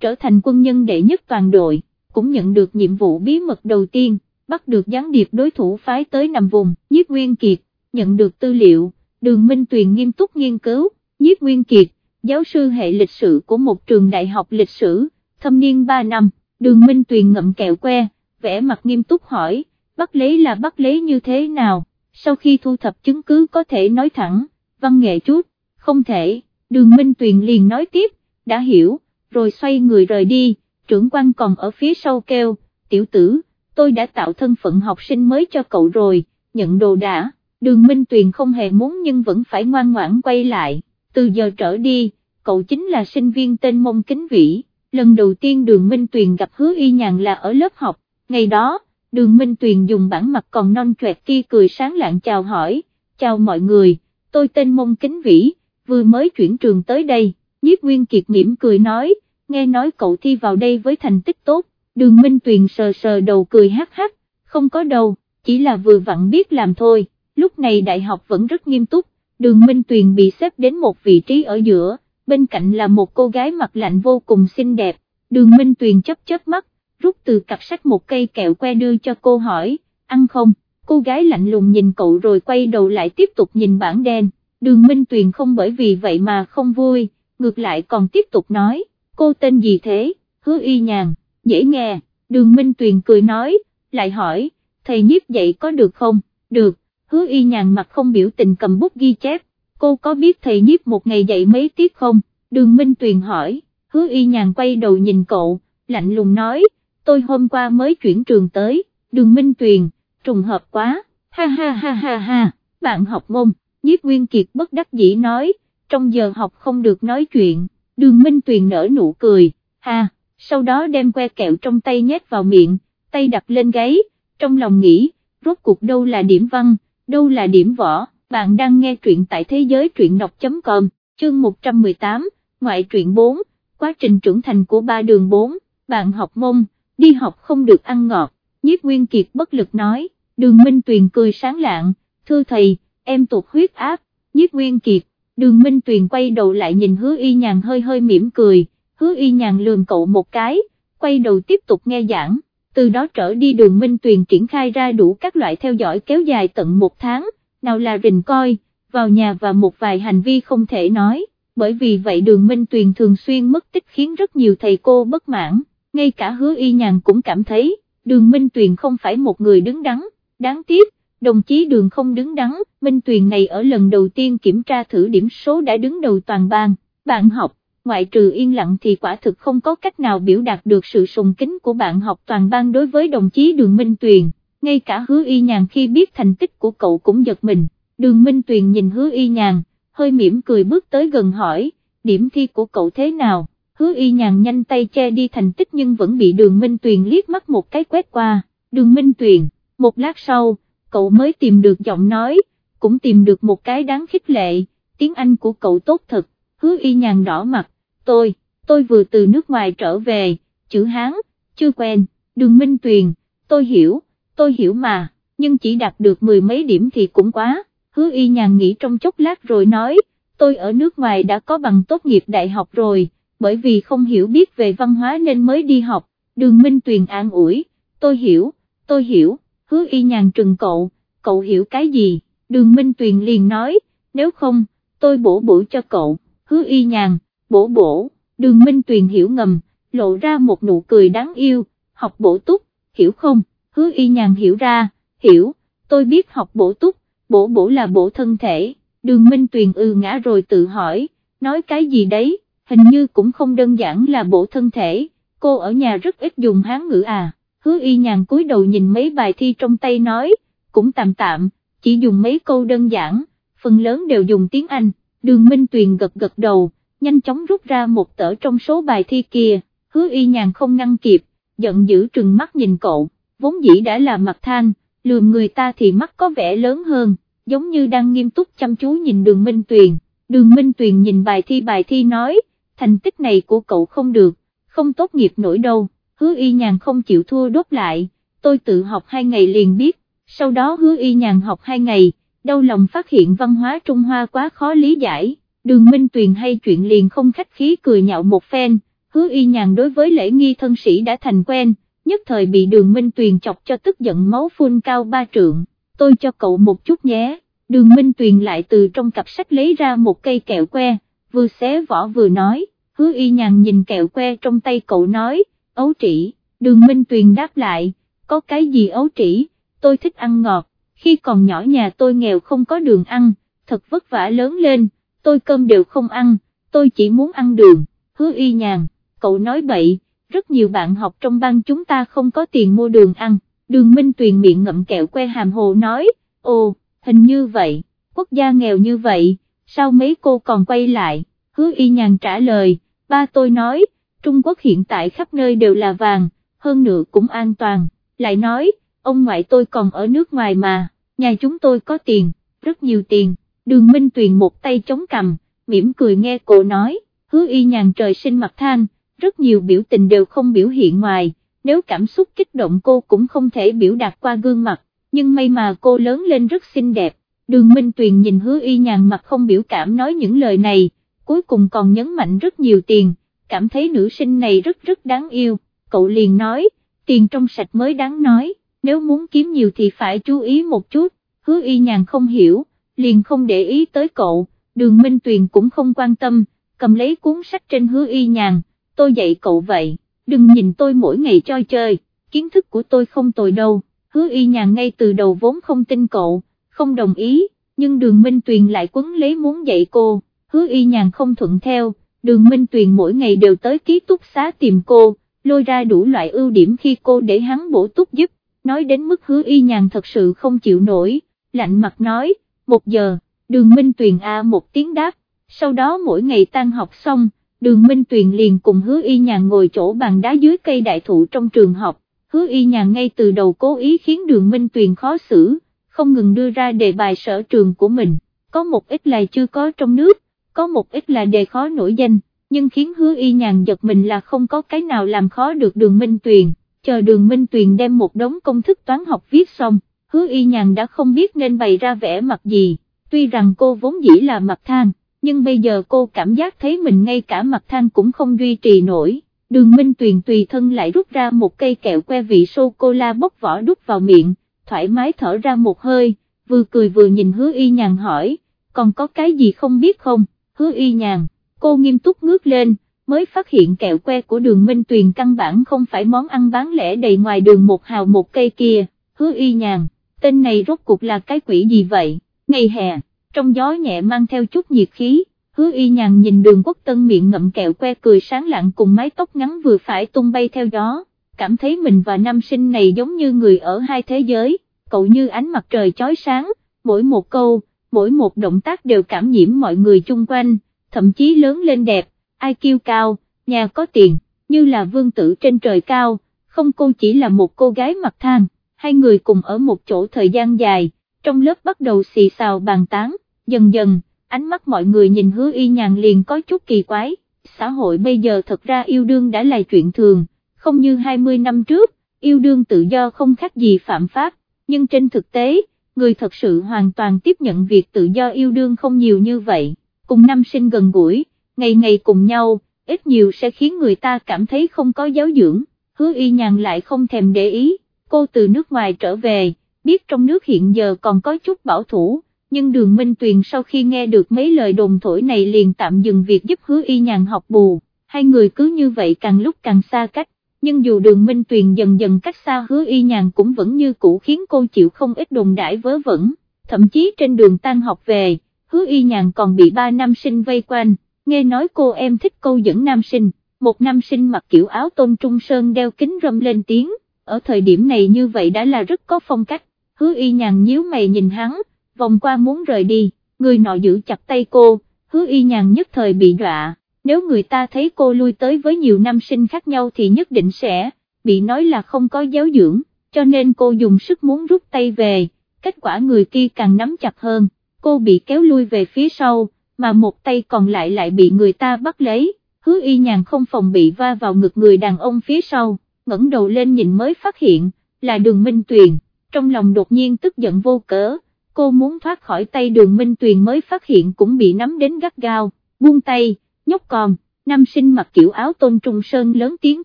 trở thành quân nhân đệ nhất toàn đội, cũng nhận được nhiệm vụ bí mật đầu tiên, bắt được gián điệp đối thủ phái tới nằm vùng, nhiếp nguyên kiệt, nhận được tư liệu, đường Minh Tuyền nghiêm túc nghiên cứu, nhiếp nguyên kiệt, giáo sư hệ lịch sử của một trường đại học lịch sử, thâm niên 3 năm, đường Minh Tuyền ngậm kẹo que, vẽ mặt nghiêm túc hỏi, bắt lấy là bắt lấy như thế nào, sau khi thu thập chứng cứ có thể nói thẳng, văn nghệ chút, không thể, đường Minh Tuyền liền nói tiếp, đã hiểu, rồi xoay người rời đi, trưởng quan còn ở phía sau kêu, tiểu tử, tôi đã tạo thân phận học sinh mới cho cậu rồi, nhận đồ đã, đường Minh Tuyền không hề muốn nhưng vẫn phải ngoan ngoãn quay lại, từ giờ trở đi, cậu chính là sinh viên tên mông kính vĩ, lần đầu tiên đường Minh Tuyền gặp hứa y nhàn là ở lớp học, ngày đó, đường Minh Tuyền dùng bản mặt còn non choẹt kia cười sáng lạng chào hỏi, chào mọi người, tôi tên mông kính vĩ, vừa mới chuyển trường tới đây, nhiếp nguyên kiệt mỉm cười nói, nghe nói cậu thi vào đây với thành tích tốt, đường Minh Tuyền sờ sờ đầu cười hát hát, không có đâu, chỉ là vừa vặn biết làm thôi, lúc này đại học vẫn rất nghiêm túc, đường Minh Tuyền bị xếp đến một vị trí ở giữa, bên cạnh là một cô gái mặt lạnh vô cùng xinh đẹp, đường Minh Tuyền chấp chớp mắt, rút từ cặp sách một cây kẹo que đưa cho cô hỏi, ăn không, cô gái lạnh lùng nhìn cậu rồi quay đầu lại tiếp tục nhìn bảng đen, đường Minh Tuyền không bởi vì vậy mà không vui, ngược lại còn tiếp tục nói, cô tên gì thế, hứa y nhàn, dễ nghe, đường Minh Tuyền cười nói, lại hỏi, thầy nhiếp dạy có được không, được, hứa y nhàn mặt không biểu tình cầm bút ghi chép, cô có biết thầy nhiếp một ngày dạy mấy tiết không, đường Minh Tuyền hỏi, hứa y nhàn quay đầu nhìn cậu, lạnh lùng nói, tôi hôm qua mới chuyển trường tới, đường Minh Tuyền, trùng hợp quá, ha ha ha ha ha, bạn học môn, nhiếp nguyên kiệt bất đắc dĩ nói, trong giờ học không được nói chuyện, đường Minh Tuyền nở nụ cười, ha, sau đó đem que kẹo trong tay nhét vào miệng, tay đặt lên gáy, trong lòng nghĩ, rốt cuộc đâu là điểm văn, đâu là điểm võ, bạn đang nghe truyện tại thế giới truyện đọc.com, chương 118, ngoại truyện 4, quá trình trưởng thành của ba đường 4, bạn học mông, đi học không được ăn ngọt, nhiếp nguyên kiệt bất lực nói, đường Minh Tuyền cười sáng lạng, thưa thầy, em tụt huyết áp, nhiếp nguyên kiệt, đường Minh Tuyền quay đầu lại nhìn hứa y nhàn hơi hơi mỉm cười, hứa y nhàn lườm cậu một cái, quay đầu tiếp tục nghe giảng, từ đó trở đi đường Minh Tuyền triển khai ra đủ các loại theo dõi kéo dài tận một tháng, nào là rình coi, vào nhà và một vài hành vi không thể nói, bởi vì vậy đường Minh Tuyền thường xuyên mất tích khiến rất nhiều thầy cô bất mãn, ngay cả hứa y nhàn cũng cảm thấy, đường Minh Tuyền không phải một người đứng đắn, đáng tiếc, đồng chí đường không đứng đắn, Minh Tuyền này ở lần đầu tiên kiểm tra thử điểm số đã đứng đầu toàn bang, bạn học, ngoại trừ yên lặng thì quả thực không có cách nào biểu đạt được sự sùng kính của bạn học toàn ban đối với đồng chí đường Minh Tuyền, ngay cả hứa y nhàn khi biết thành tích của cậu cũng giật mình, đường Minh Tuyền nhìn hứa y nhàn, hơi mỉm cười bước tới gần hỏi, điểm thi của cậu thế nào, hứa y nhàn nhanh tay che đi thành tích nhưng vẫn bị đường Minh Tuyền liếc mắt một cái quét qua, đường Minh Tuyền, một lát sau, cậu mới tìm được giọng nói, cũng tìm được một cái đáng khích lệ, tiếng Anh của cậu tốt thật, hứa y nhàn đỏ mặt, tôi, tôi vừa từ nước ngoài trở về, chữ Hán, chưa quen, đường Minh Tuyền, tôi hiểu, tôi hiểu mà, nhưng chỉ đạt được mười mấy điểm thì cũng quá, hứa y nhàn nghĩ trong chốc lát rồi nói, tôi ở nước ngoài đã có bằng tốt nghiệp đại học rồi, bởi vì không hiểu biết về văn hóa nên mới đi học, đường Minh Tuyền an ủi, tôi hiểu, tôi hiểu, hứa y nhàn trừng cậu, cậu hiểu cái gì, đường Minh Tuyền liền nói, nếu không, tôi bổ bổ cho cậu, hứa y nhàn, bổ bổ, đường Minh Tuyền hiểu ngầm, lộ ra một nụ cười đáng yêu, học bổ túc, hiểu không, hứa y nhàn hiểu ra, hiểu, tôi biết học bổ túc, bổ bổ là bổ thân thể, đường Minh Tuyền ư ngã rồi tự hỏi, nói cái gì đấy, hình như cũng không đơn giản là bổ thân thể, cô ở nhà rất ít dùng hán ngữ à, hứa y nhàn cúi đầu nhìn mấy bài thi trong tay nói, cũng tạm tạm, chỉ dùng mấy câu đơn giản, phần lớn đều dùng tiếng Anh, đường Minh Tuyền gật gật đầu, nhanh chóng rút ra một tờ trong số bài thi kia, hứa y nhàn không ngăn kịp, giận dữ trừng mắt nhìn cậu, vốn dĩ đã là mặt than, lườm người ta thì mắt có vẻ lớn hơn, giống như đang nghiêm túc chăm chú nhìn đường Minh Tuyền, đường Minh Tuyền nhìn bài thi bài thi nói, thành tích này của cậu không được, không tốt nghiệp nổi đâu, hứa y nhàn không chịu thua đốt lại, tôi tự học hai ngày liền biết, sau đó hứa y nhàn học hai ngày, đau lòng phát hiện văn hóa Trung Hoa quá khó lý giải, đường Minh Tuyền hay chuyện liền không khách khí cười nhạo một phen, hứa y nhàn đối với lễ nghi thân sĩ đã thành quen, nhất thời bị đường Minh Tuyền chọc cho tức giận máu phun cao ba trượng, tôi cho cậu một chút nhé, đường Minh Tuyền lại từ trong cặp sách lấy ra một cây kẹo que, vừa xé vỏ vừa nói, hứa y nhàn nhìn kẹo que trong tay cậu nói, ấu trĩ, đường Minh Tuyền đáp lại, có cái gì ấu trĩ, tôi thích ăn ngọt, khi còn nhỏ nhà tôi nghèo không có đường ăn, thật vất vả lớn lên, tôi cơm đều không ăn, tôi chỉ muốn ăn đường, hứa y nhàn, cậu nói bậy, rất nhiều bạn học trong bang chúng ta không có tiền mua đường ăn, đường Minh Tuyền miệng ngậm kẹo que hàm hồ nói, ồ, hình như vậy, quốc gia nghèo như vậy, sao mấy cô còn quay lại, hứa y nhàn trả lời, ba tôi nói, Trung Quốc hiện tại khắp nơi đều là vàng, hơn nữa cũng an toàn, lại nói, ông ngoại tôi còn ở nước ngoài mà, nhà chúng tôi có tiền, rất nhiều tiền, đường Minh Tuyền một tay chống cầm, mỉm cười nghe cô nói, hứa y nhàn trời sinh mặt than, rất nhiều biểu tình đều không biểu hiện ngoài, nếu cảm xúc kích động cô cũng không thể biểu đạt qua gương mặt, nhưng may mà cô lớn lên rất xinh đẹp, đường Minh Tuyền nhìn hứa y nhàn mặt không biểu cảm nói những lời này, cuối cùng còn nhấn mạnh rất nhiều tiền, cảm thấy nữ sinh này rất rất đáng yêu, cậu liền nói, tiền trong sạch mới đáng nói, nếu muốn kiếm nhiều thì phải chú ý một chút, hứa y nhàn không hiểu, liền không để ý tới cậu, đường Minh Tuyền cũng không quan tâm, cầm lấy cuốn sách trên hứa y nhàn, tôi dạy cậu vậy, đừng nhìn tôi mỗi ngày chơi chơi, kiến thức của tôi không tồi đâu, hứa y nhàn ngay từ đầu vốn không tin cậu, không đồng ý, nhưng đường Minh Tuyền lại quấn lấy muốn dạy cô, hứa y nhàn không thuận theo, đường Minh Tuyền mỗi ngày đều tới ký túc xá tìm cô, lôi ra đủ loại ưu điểm khi cô để hắn bổ túc giúp, nói đến mức hứa y nhàn thật sự không chịu nổi, lạnh mặt nói, một giờ, đường Minh Tuyền A một tiếng đáp, sau đó mỗi ngày tan học xong, đường Minh Tuyền liền cùng hứa y nhàn ngồi chỗ bàn đá dưới cây đại thụ trong trường học, hứa y nhàn ngay từ đầu cố ý khiến đường Minh Tuyền khó xử, không ngừng đưa ra đề bài sở trường của mình, có một ít là chưa có trong nước, có một ít là đề khó nổi danh, nhưng khiến hứa y nhàn giật mình là không có cái nào làm khó được đường Minh Tuyền, chờ đường Minh Tuyền đem một đống công thức toán học viết xong, hứa y nhàn đã không biết nên bày ra vẻ mặt gì, tuy rằng cô vốn dĩ là mặt than, nhưng bây giờ cô cảm giác thấy mình ngay cả mặt than cũng không duy trì nổi. Đường Minh Tuyền tùy thân lại rút ra một cây kẹo que vị sô-cô-la bốc vỏ đút vào miệng, thoải mái thở ra một hơi, vừa cười vừa nhìn hứa y nhàn hỏi, còn có cái gì không biết không, hứa y nhàn, cô nghiêm túc ngước lên, mới phát hiện kẹo que của đường Minh Tuyền căn bản không phải món ăn bán lẻ đầy ngoài đường một hào một cây kia, hứa y nhàn, tên này rốt cuộc là cái quỷ gì vậy, ngày hè, trong gió nhẹ mang theo chút nhiệt khí, hứa y nhàn nhìn đường quốc tân miệng ngậm kẹo que cười sáng lạng cùng mái tóc ngắn vừa phải tung bay theo gió, cảm thấy mình và nam sinh này giống như người ở hai thế giới, cậu như ánh mặt trời chói sáng, mỗi một câu, mỗi một động tác đều cảm nhiễm mọi người chung quanh, thậm chí lớn lên đẹp, ai cao, nhà có tiền, như là vương tử trên trời cao, không cô chỉ là một cô gái mặt thang hai người cùng ở một chỗ thời gian dài, trong lớp bắt đầu xì xào bàn tán, dần dần, ánh mắt mọi người nhìn hứa y nhàn liền có chút kỳ quái, xã hội bây giờ thật ra yêu đương đã là chuyện thường, không như 20 năm trước, yêu đương tự do không khác gì phạm pháp, nhưng trên thực tế, người thật sự hoàn toàn tiếp nhận việc tự do yêu đương không nhiều như vậy, cùng năm sinh gần gũi, ngày ngày cùng nhau, ít nhiều sẽ khiến người ta cảm thấy không có giáo dưỡng, hứa y nhàn lại không thèm để ý, cô từ nước ngoài trở về, biết trong nước hiện giờ còn có chút bảo thủ, nhưng đường Minh Tuyền sau khi nghe được mấy lời đồn thổi này liền tạm dừng việc giúp hứa y nhàn học bù, hai người cứ như vậy càng lúc càng xa cách, nhưng dù đường Minh Tuyền dần dần cách xa hứa y nhàn cũng vẫn như cũ khiến cô chịu không ít đồn đãi vớ vẩn, thậm chí trên đường tan học về, hứa y nhàn còn bị ba nam sinh vây quanh, nghe nói cô em thích câu dẫn nam sinh, một nam sinh mặc kiểu áo tôn trung sơn đeo kính râm lên tiếng, ở thời điểm này như vậy đã là rất có phong cách, hứa y nhàn nhíu mày nhìn hắn, vòng qua muốn rời đi, người nọ giữ chặt tay cô, hứa y nhàn nhất thời bị dọa, nếu người ta thấy cô lui tới với nhiều nam sinh khác nhau thì nhất định sẽ, bị nói là không có giáo dưỡng, cho nên cô dùng sức muốn rút tay về, kết quả người kia càng nắm chặt hơn, cô bị kéo lui về phía sau, mà một tay còn lại lại bị người ta bắt lấy, hứa y nhàn không phòng bị va vào ngực người đàn ông phía sau, ngẩng đầu lên nhìn mới phát hiện, là đường Minh Tuyền, trong lòng đột nhiên tức giận vô cớ cô muốn thoát khỏi tay đường Minh Tuyền mới phát hiện cũng bị nắm đến gắt gao, buông tay, nhóc còn nam sinh mặc kiểu áo tôn trung sơn lớn tiếng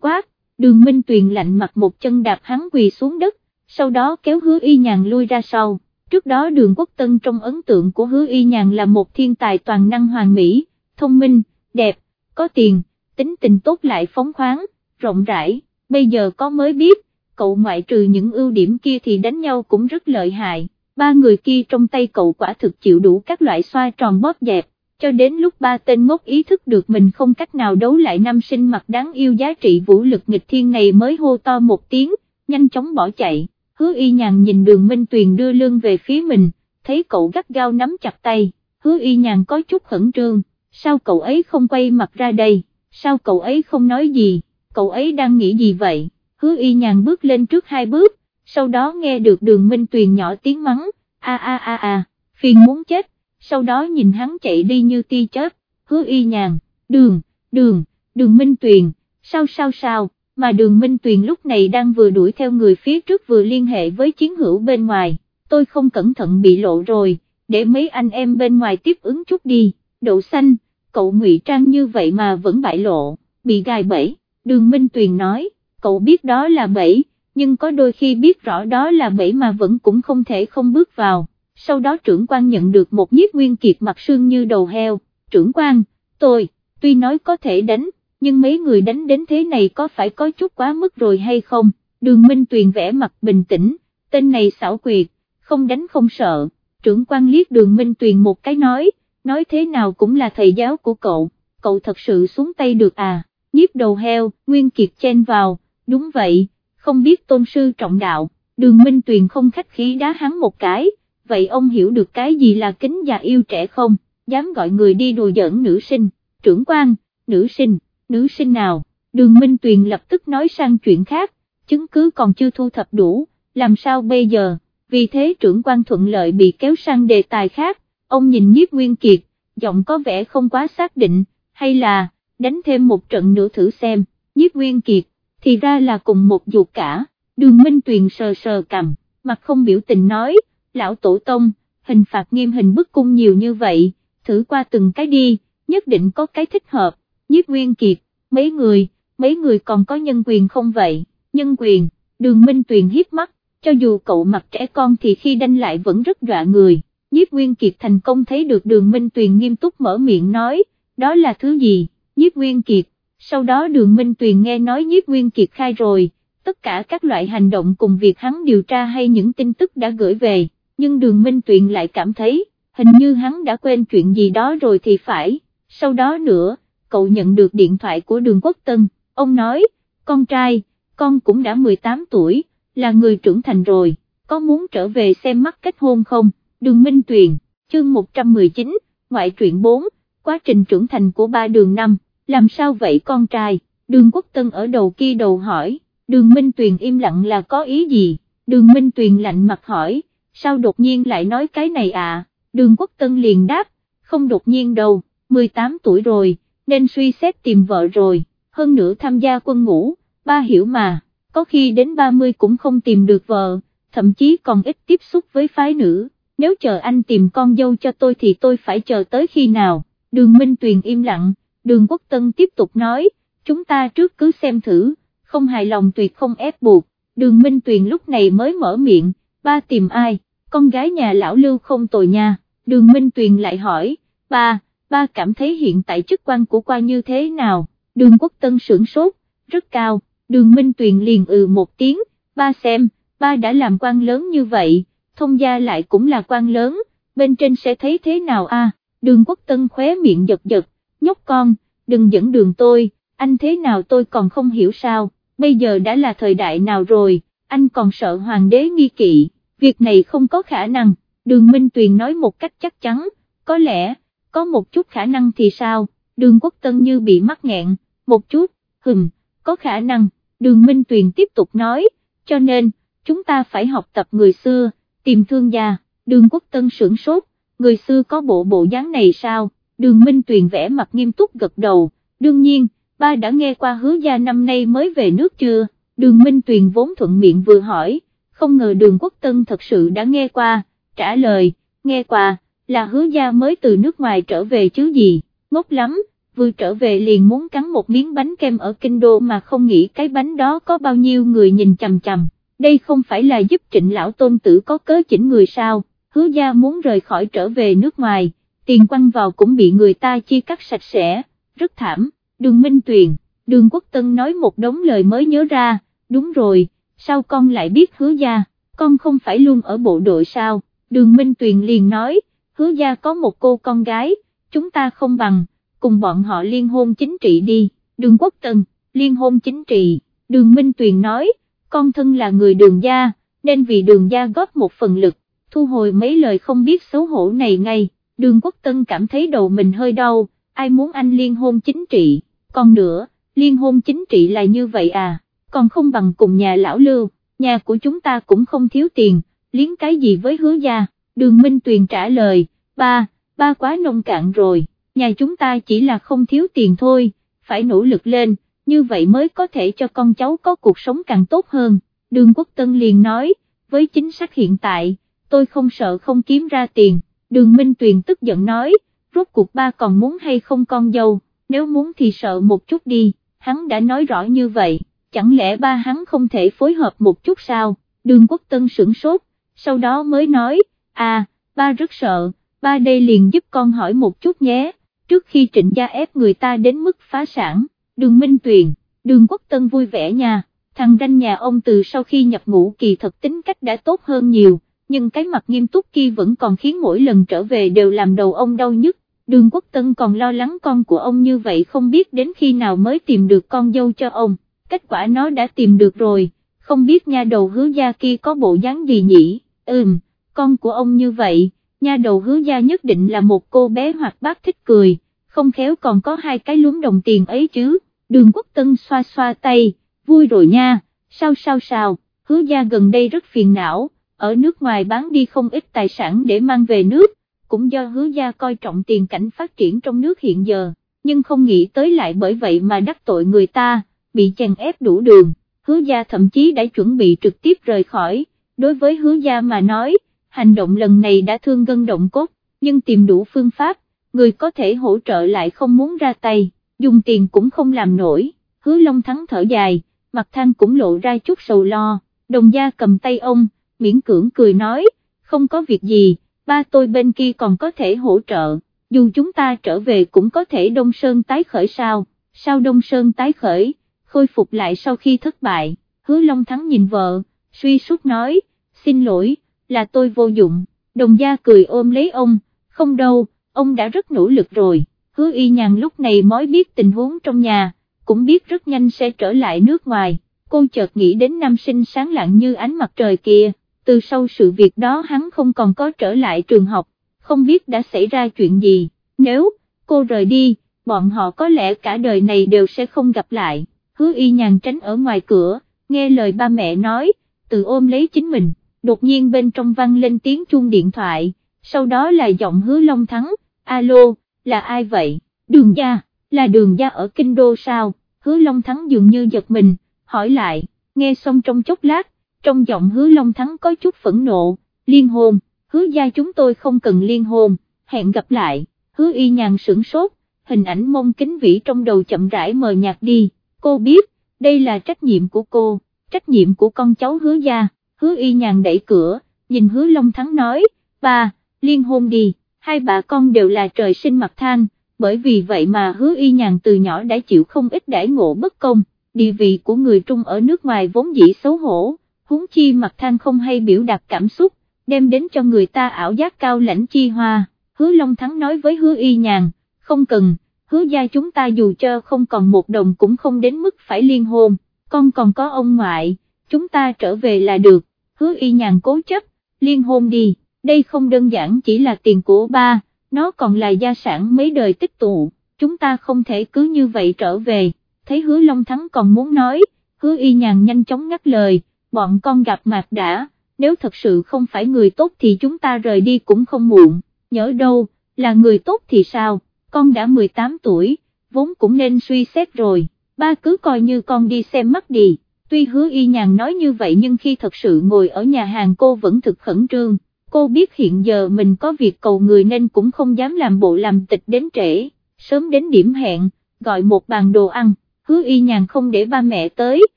quát, đường Minh Tuyền lạnh mặt một chân đạp hắn quỳ xuống đất, sau đó kéo hứa y nhàn lui ra sau. Trước đó đường quốc tân trong ấn tượng của hứa y nhàn là một thiên tài toàn năng hoàn mỹ, thông minh, đẹp, có tiền, tính tình tốt lại phóng khoáng, rộng rãi, bây giờ có mới biết, cậu ngoại trừ những ưu điểm kia thì đánh nhau cũng rất lợi hại, ba người kia trong tay cậu quả thực chịu đủ các loại xoa tròn bóp dẹp, cho đến lúc ba tên ngốc ý thức được mình không cách nào đấu lại nam sinh mặt đáng yêu giá trị vũ lực nghịch thiên này mới hô to một tiếng, nhanh chóng bỏ chạy, hứa y nhàn nhìn đường Minh Tuyền đưa lương về phía mình, thấy cậu gắt gao nắm chặt tay, hứa y nhàn có chút khẩn trương, sao cậu ấy không quay mặt ra đây, sao cậu ấy không nói gì, cậu ấy đang nghĩ gì vậy, hứa y nhàn bước lên trước hai bước, sau đó nghe được đường Minh Tuyền nhỏ tiếng mắng, a a a a, phiền muốn chết, sau đó nhìn hắn chạy đi như ti chớp, hứa y nhàn, đường, đường, đường Minh Tuyền, sao sao sao, mà đường Minh Tuyền lúc này đang vừa đuổi theo người phía trước vừa liên hệ với chiến hữu bên ngoài, tôi không cẩn thận bị lộ rồi, để mấy anh em bên ngoài tiếp ứng chút đi, đậu xanh, cậu ngụy trang như vậy mà vẫn bại lộ, bị gài bẫy, đường Minh Tuyền nói, cậu biết đó là bẫy, nhưng có đôi khi biết rõ đó là bẫy mà vẫn cũng không thể không bước vào. Sau đó trưởng quan nhận được một nhiếp nguyên kiệt mặt sương như đầu heo, trưởng quan, tôi, tuy nói có thể đánh, nhưng mấy người đánh đến thế này có phải có chút quá mức rồi hay không, đường minh tuyền vẽ mặt bình tĩnh, tên này xảo quyệt, không đánh không sợ, trưởng quan liếc đường minh tuyền một cái nói, nói thế nào cũng là thầy giáo của cậu, cậu thật sự xuống tay được à, nhiếp đầu heo, nguyên kiệt chen vào, đúng vậy, không biết tôn sư trọng đạo, đường minh tuyền không khách khí đá hắn một cái, vậy ông hiểu được cái gì là kính già yêu trẻ không, dám gọi người đi đùa giỡn nữ sinh, trưởng quan, nữ sinh, nữ sinh nào, đường Minh Tuyền lập tức nói sang chuyện khác, chứng cứ còn chưa thu thập đủ, làm sao bây giờ, vì thế trưởng quan thuận lợi bị kéo sang đề tài khác, ông nhìn nhiếp nguyên kiệt, giọng có vẻ không quá xác định, hay là, đánh thêm một trận nữa thử xem, nhiếp nguyên kiệt, thì ra là cùng một dục cả, đường Minh Tuyền sờ sờ cầm, mặt không biểu tình nói, lão tổ tông, hình phạt nghiêm hình bức cung nhiều như vậy, thử qua từng cái đi, nhất định có cái thích hợp, nhiếp nguyên kiệt, mấy người, mấy người còn có nhân quyền không vậy, nhân quyền, đường minh tuyền hiếp mắt, cho dù cậu mặt trẻ con thì khi đanh lại vẫn rất dọa người, nhiếp nguyên kiệt thành công thấy được đường minh tuyền nghiêm túc mở miệng nói, đó là thứ gì, nhiếp nguyên kiệt, sau đó đường minh tuyền nghe nói nhiếp nguyên kiệt khai rồi, tất cả các loại hành động cùng việc hắn điều tra hay những tin tức đã gửi về nhưng đường Minh Tuyền lại cảm thấy, hình như hắn đã quên chuyện gì đó rồi thì phải, sau đó nữa, cậu nhận được điện thoại của đường Quốc Tân, ông nói, con trai, con cũng đã 18 tuổi, là người trưởng thành rồi, có muốn trở về xem mắt kết hôn không, đường Minh Tuyền, chương 119, ngoại truyện 4, quá trình trưởng thành của ba đường năm, làm sao vậy con trai, đường Quốc Tân ở đầu kia đầu hỏi, đường Minh Tuyền im lặng là có ý gì, đường Minh Tuyền lạnh mặt hỏi, sao đột nhiên lại nói cái này à, đường quốc tân liền đáp, không đột nhiên đâu, 18 tuổi rồi, nên suy xét tìm vợ rồi, hơn nữa tham gia quân ngũ, ba hiểu mà, có khi đến 30 cũng không tìm được vợ, thậm chí còn ít tiếp xúc với phái nữ, nếu chờ anh tìm con dâu cho tôi thì tôi phải chờ tới khi nào, đường Minh Tuyền im lặng, đường quốc tân tiếp tục nói, chúng ta trước cứ xem thử, không hài lòng tuyệt không ép buộc, đường Minh Tuyền lúc này mới mở miệng, ba tìm ai, con gái nhà lão lưu không tồi nha, đường Minh Tuyền lại hỏi, ba, ba cảm thấy hiện tại chức quan của qua như thế nào, đường quốc tân sưởng sốt, rất cao, đường Minh Tuyền liền ừ một tiếng, ba xem, ba đã làm quan lớn như vậy, thông gia lại cũng là quan lớn, bên trên sẽ thấy thế nào a? đường quốc tân khóe miệng giật giật, nhóc con, đừng dẫn đường tôi, anh thế nào tôi còn không hiểu sao, bây giờ đã là thời đại nào rồi, anh còn sợ hoàng đế nghi kỵ việc này không có khả năng, đường Minh Tuyền nói một cách chắc chắn, có lẽ, có một chút khả năng thì sao, đường Quốc Tân như bị mắc nghẹn, một chút, hừm, có khả năng, đường Minh Tuyền tiếp tục nói, cho nên, chúng ta phải học tập người xưa, tìm thương gia, đường Quốc Tân sửng sốt, người xưa có bộ bộ dáng này sao, đường Minh Tuyền vẽ mặt nghiêm túc gật đầu, đương nhiên, ba đã nghe qua hứa gia năm nay mới về nước chưa, đường Minh Tuyền vốn thuận miệng vừa hỏi, không ngờ đường quốc tân thật sự đã nghe qua, trả lời, nghe qua, là hứa gia mới từ nước ngoài trở về chứ gì, ngốc lắm, vừa trở về liền muốn cắn một miếng bánh kem ở kinh đô mà không nghĩ cái bánh đó có bao nhiêu người nhìn chằm chằm, đây không phải là giúp trịnh lão tôn tử có cớ chỉnh người sao, hứa gia muốn rời khỏi trở về nước ngoài, tiền quăng vào cũng bị người ta chia cắt sạch sẽ, rất thảm, đường Minh Tuyền, đường Quốc Tân nói một đống lời mới nhớ ra, đúng rồi, sao con lại biết hứa gia, con không phải luôn ở bộ đội sao, đường Minh Tuyền liền nói, hứa gia có một cô con gái, chúng ta không bằng, cùng bọn họ liên hôn chính trị đi, đường Quốc Tân, liên hôn chính trị, đường Minh Tuyền nói, con thân là người đường gia, nên vì đường gia góp một phần lực, thu hồi mấy lời không biết xấu hổ này ngay, đường Quốc Tân cảm thấy đầu mình hơi đau, ai muốn anh liên hôn chính trị, còn nữa, liên hôn chính trị là như vậy à, còn không bằng cùng nhà lão lưu, nhà của chúng ta cũng không thiếu tiền, liếng cái gì với hứa gia, đường Minh Tuyền trả lời, ba, ba quá nông cạn rồi, nhà chúng ta chỉ là không thiếu tiền thôi, phải nỗ lực lên, như vậy mới có thể cho con cháu có cuộc sống càng tốt hơn, đường Quốc Tân liền nói, với chính sách hiện tại, tôi không sợ không kiếm ra tiền, đường Minh Tuyền tức giận nói, rốt cuộc ba còn muốn hay không con dâu, nếu muốn thì sợ một chút đi, hắn đã nói rõ như vậy, chẳng lẽ ba hắn không thể phối hợp một chút sao, đường quốc tân sửng sốt, sau đó mới nói, à, ba rất sợ, ba đây liền giúp con hỏi một chút nhé, trước khi trịnh gia ép người ta đến mức phá sản, đường Minh Tuyền, đường quốc tân vui vẻ nha, thằng ranh nhà ông từ sau khi nhập ngũ kỳ thật tính cách đã tốt hơn nhiều, nhưng cái mặt nghiêm túc kia vẫn còn khiến mỗi lần trở về đều làm đầu ông đau nhức, đường quốc tân còn lo lắng con của ông như vậy không biết đến khi nào mới tìm được con dâu cho ông, kết quả nó đã tìm được rồi, không biết nha đầu hứa gia kia có bộ dáng gì nhỉ, ừm, con của ông như vậy, nha đầu hứa gia nhất định là một cô bé hoạt bát thích cười, không khéo còn có hai cái lúm đồng tiền ấy chứ, đường quốc tân xoa xoa tay, vui rồi nha, sao sao sao, hứa gia gần đây rất phiền não, ở nước ngoài bán đi không ít tài sản để mang về nước, cũng do hứa gia coi trọng tiền cảnh phát triển trong nước hiện giờ, nhưng không nghĩ tới lại bởi vậy mà đắc tội người ta, bị chèn ép đủ đường, hứa gia thậm chí đã chuẩn bị trực tiếp rời khỏi, đối với hứa gia mà nói, hành động lần này đã thương gân động cốt, nhưng tìm đủ phương pháp, người có thể hỗ trợ lại không muốn ra tay, dùng tiền cũng không làm nổi, hứa Long Thắng thở dài, mặt than cũng lộ ra chút sầu lo, đồng gia cầm tay ông, miễn cưỡng cười nói, không có việc gì, ba tôi bên kia còn có thể hỗ trợ, dù chúng ta trở về cũng có thể Đông Sơn tái khởi sao, sao Đông Sơn tái khởi, khôi phục lại sau khi thất bại, hứa Long Thắng nhìn vợ, suy sút nói, xin lỗi, là tôi vô dụng, đồng gia cười ôm lấy ông, không đâu, ông đã rất nỗ lực rồi, hứa y nhàn lúc này mới biết tình huống trong nhà, cũng biết rất nhanh sẽ trở lại nước ngoài, cô chợt nghĩ đến nam sinh sáng lạng như ánh mặt trời kia từ sau sự việc đó hắn không còn có trở lại trường học, không biết đã xảy ra chuyện gì, nếu, cô rời đi, bọn họ có lẽ cả đời này đều sẽ không gặp lại, hứa y nhàn tránh ở ngoài cửa, nghe lời ba mẹ nói, tự ôm lấy chính mình, đột nhiên bên trong văng lên tiếng chuông điện thoại, sau đó là giọng hứa Long Thắng, alo, là ai vậy, đường gia, là đường gia ở Kinh Đô sao, hứa Long Thắng dường như giật mình, hỏi lại, nghe xong trong chốc lát, trong giọng hứa Long Thắng có chút phẫn nộ, liên hôn, hứa gia chúng tôi không cần liên hôn, hẹn gặp lại, hứa y nhàn sửng sốt, hình ảnh mông kính vĩ trong đầu chậm rãi mờ nhạt đi, cô biết, đây là trách nhiệm của cô, trách nhiệm của con cháu hứa gia, hứa y nhàn đẩy cửa, nhìn hứa Long Thắng nói, bà, liên hôn đi, hai bà con đều là trời sinh mặt than, bởi vì vậy mà hứa y nhàn từ nhỏ đã chịu không ít đãi ngộ bất công, địa vị của người Trung ở nước ngoài vốn dĩ xấu hổ huống chi mặt than không hay biểu đạt cảm xúc, đem đến cho người ta ảo giác cao lãnh chi hoa, hứa Long Thắng nói với hứa y nhàn, không cần, hứa gia chúng ta dù cho không còn một đồng cũng không đến mức phải liên hôn, con còn có ông ngoại, chúng ta trở về là được, hứa y nhàn cố chấp, liên hôn đi, đây không đơn giản chỉ là tiền của ba, nó còn là gia sản mấy đời tích tụ, chúng ta không thể cứ như vậy trở về, thấy hứa Long Thắng còn muốn nói, hứa y nhàn nhanh chóng ngắt lời, bọn con gặp mặt đã, nếu thật sự không phải người tốt thì chúng ta rời đi cũng không muộn, nhớ đâu, là người tốt thì sao, con đã 18 tuổi, vốn cũng nên suy xét rồi, ba cứ coi như con đi xem mắt đi, tuy hứa y nhàn nói như vậy nhưng khi thật sự ngồi ở nhà hàng cô vẫn thực khẩn trương, cô biết hiện giờ mình có việc cầu người nên cũng không dám làm bộ làm tịch đến trễ, sớm đến điểm hẹn, gọi một bàn đồ ăn, hứa y nhàn không để ba mẹ tới,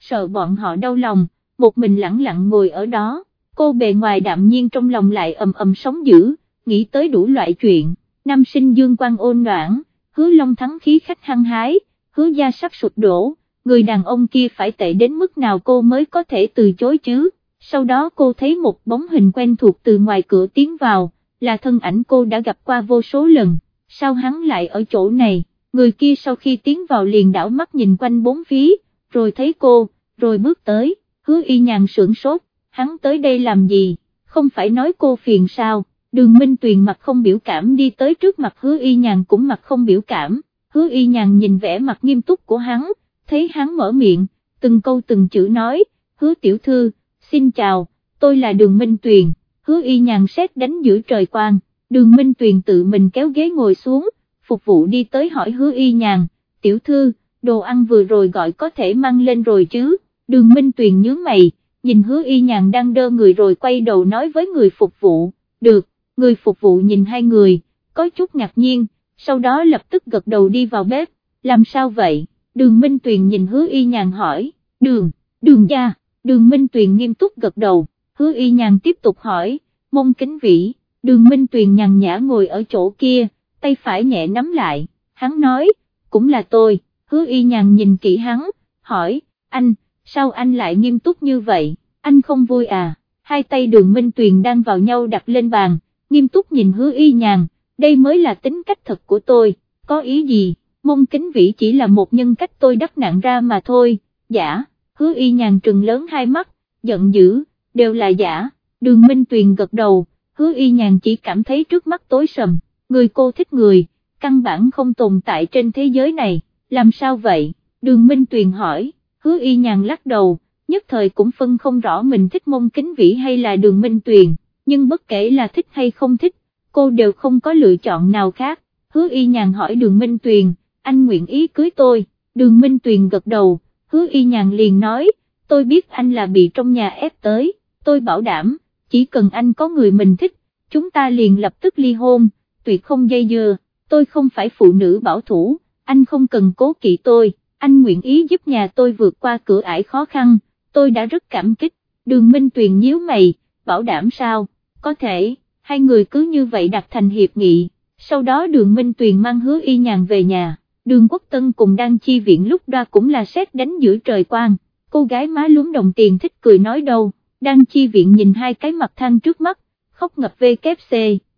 sợ bọn họ đau lòng, một mình lặng lặng ngồi ở đó, cô bề ngoài đạm nhiên trong lòng lại ầm ầm sóng dữ, nghĩ tới đủ loại chuyện, nam sinh dương quan ôn noãn, hứa long thắng khí khách hăng hái, hứa gia sắp sụt đổ, người đàn ông kia phải tệ đến mức nào cô mới có thể từ chối chứ, sau đó cô thấy một bóng hình quen thuộc từ ngoài cửa tiến vào, là thân ảnh cô đã gặp qua vô số lần, sao hắn lại ở chỗ này, người kia sau khi tiến vào liền đảo mắt nhìn quanh bốn phía, rồi thấy cô, rồi bước tới, hứa y nhàn sưởng sốt, hắn tới đây làm gì, không phải nói cô phiền sao, đường minh tuyền mặt không biểu cảm đi tới trước mặt hứa y nhàn cũng mặt không biểu cảm, hứa y nhàn nhìn vẻ mặt nghiêm túc của hắn, thấy hắn mở miệng, từng câu từng chữ nói, hứa tiểu thư, xin chào, tôi là đường minh tuyền, hứa y nhàn xét đánh giữa trời quang, đường minh tuyền tự mình kéo ghế ngồi xuống, phục vụ đi tới hỏi hứa y nhàn, tiểu thư, đồ ăn vừa rồi gọi có thể mang lên rồi chứ, đường minh tuyền nhớ mày, nhìn hứa y nhàn đang đơ người rồi quay đầu nói với người phục vụ, được, người phục vụ nhìn hai người, có chút ngạc nhiên, sau đó lập tức gật đầu đi vào bếp, làm sao vậy, đường minh tuyền nhìn hứa y nhàn hỏi, đường, đường gia, đường minh tuyền nghiêm túc gật đầu, hứa y nhàn tiếp tục hỏi, mông kính vĩ, đường minh tuyền nhàn nhã ngồi ở chỗ kia, tay phải nhẹ nắm lại, hắn nói, cũng là tôi, hứa y nhàn nhìn kỹ hắn, hỏi, anh, sao anh lại nghiêm túc như vậy, anh không vui à, hai tay đường minh tuyền đang vào nhau đặt lên bàn, nghiêm túc nhìn hứa y nhàn, đây mới là tính cách thật của tôi, có ý gì, mông kính vĩ chỉ là một nhân cách tôi đắp nặng ra mà thôi, giả, hứa y nhàn trừng lớn hai mắt, giận dữ, đều là giả, đường minh tuyền gật đầu, hứa y nhàn chỉ cảm thấy trước mắt tối sầm, người cô thích người, căn bản không tồn tại trên thế giới này, làm sao vậy, đường minh tuyền hỏi, hứa y nhàn lắc đầu, nhất thời cũng phân không rõ mình thích mông kính vĩ hay là đường minh tuyền, nhưng bất kể là thích hay không thích, cô đều không có lựa chọn nào khác, hứa y nhàn hỏi đường minh tuyền, anh nguyện ý cưới tôi, đường minh tuyền gật đầu, hứa y nhàn liền nói, tôi biết anh là bị trong nhà ép tới, tôi bảo đảm, chỉ cần anh có người mình thích, chúng ta liền lập tức ly hôn, tuyệt không dây dưa, tôi không phải phụ nữ bảo thủ, anh không cần cố kỵ tôi, anh nguyện ý giúp nhà tôi vượt qua cửa ải khó khăn, tôi đã rất cảm kích, đường minh tuyền nhíu mày, bảo đảm sao, có thể, hai người cứ như vậy đặt thành hiệp nghị, sau đó đường minh tuyền mang hứa y nhàn về nhà, đường quốc tân cùng đang chi viện lúc đó cũng là xét đánh giữa trời quang, cô gái má lúm đồng tiền thích cười nói đâu, đang chi viện nhìn hai cái mặt than trước mắt, khóc ngập VKC,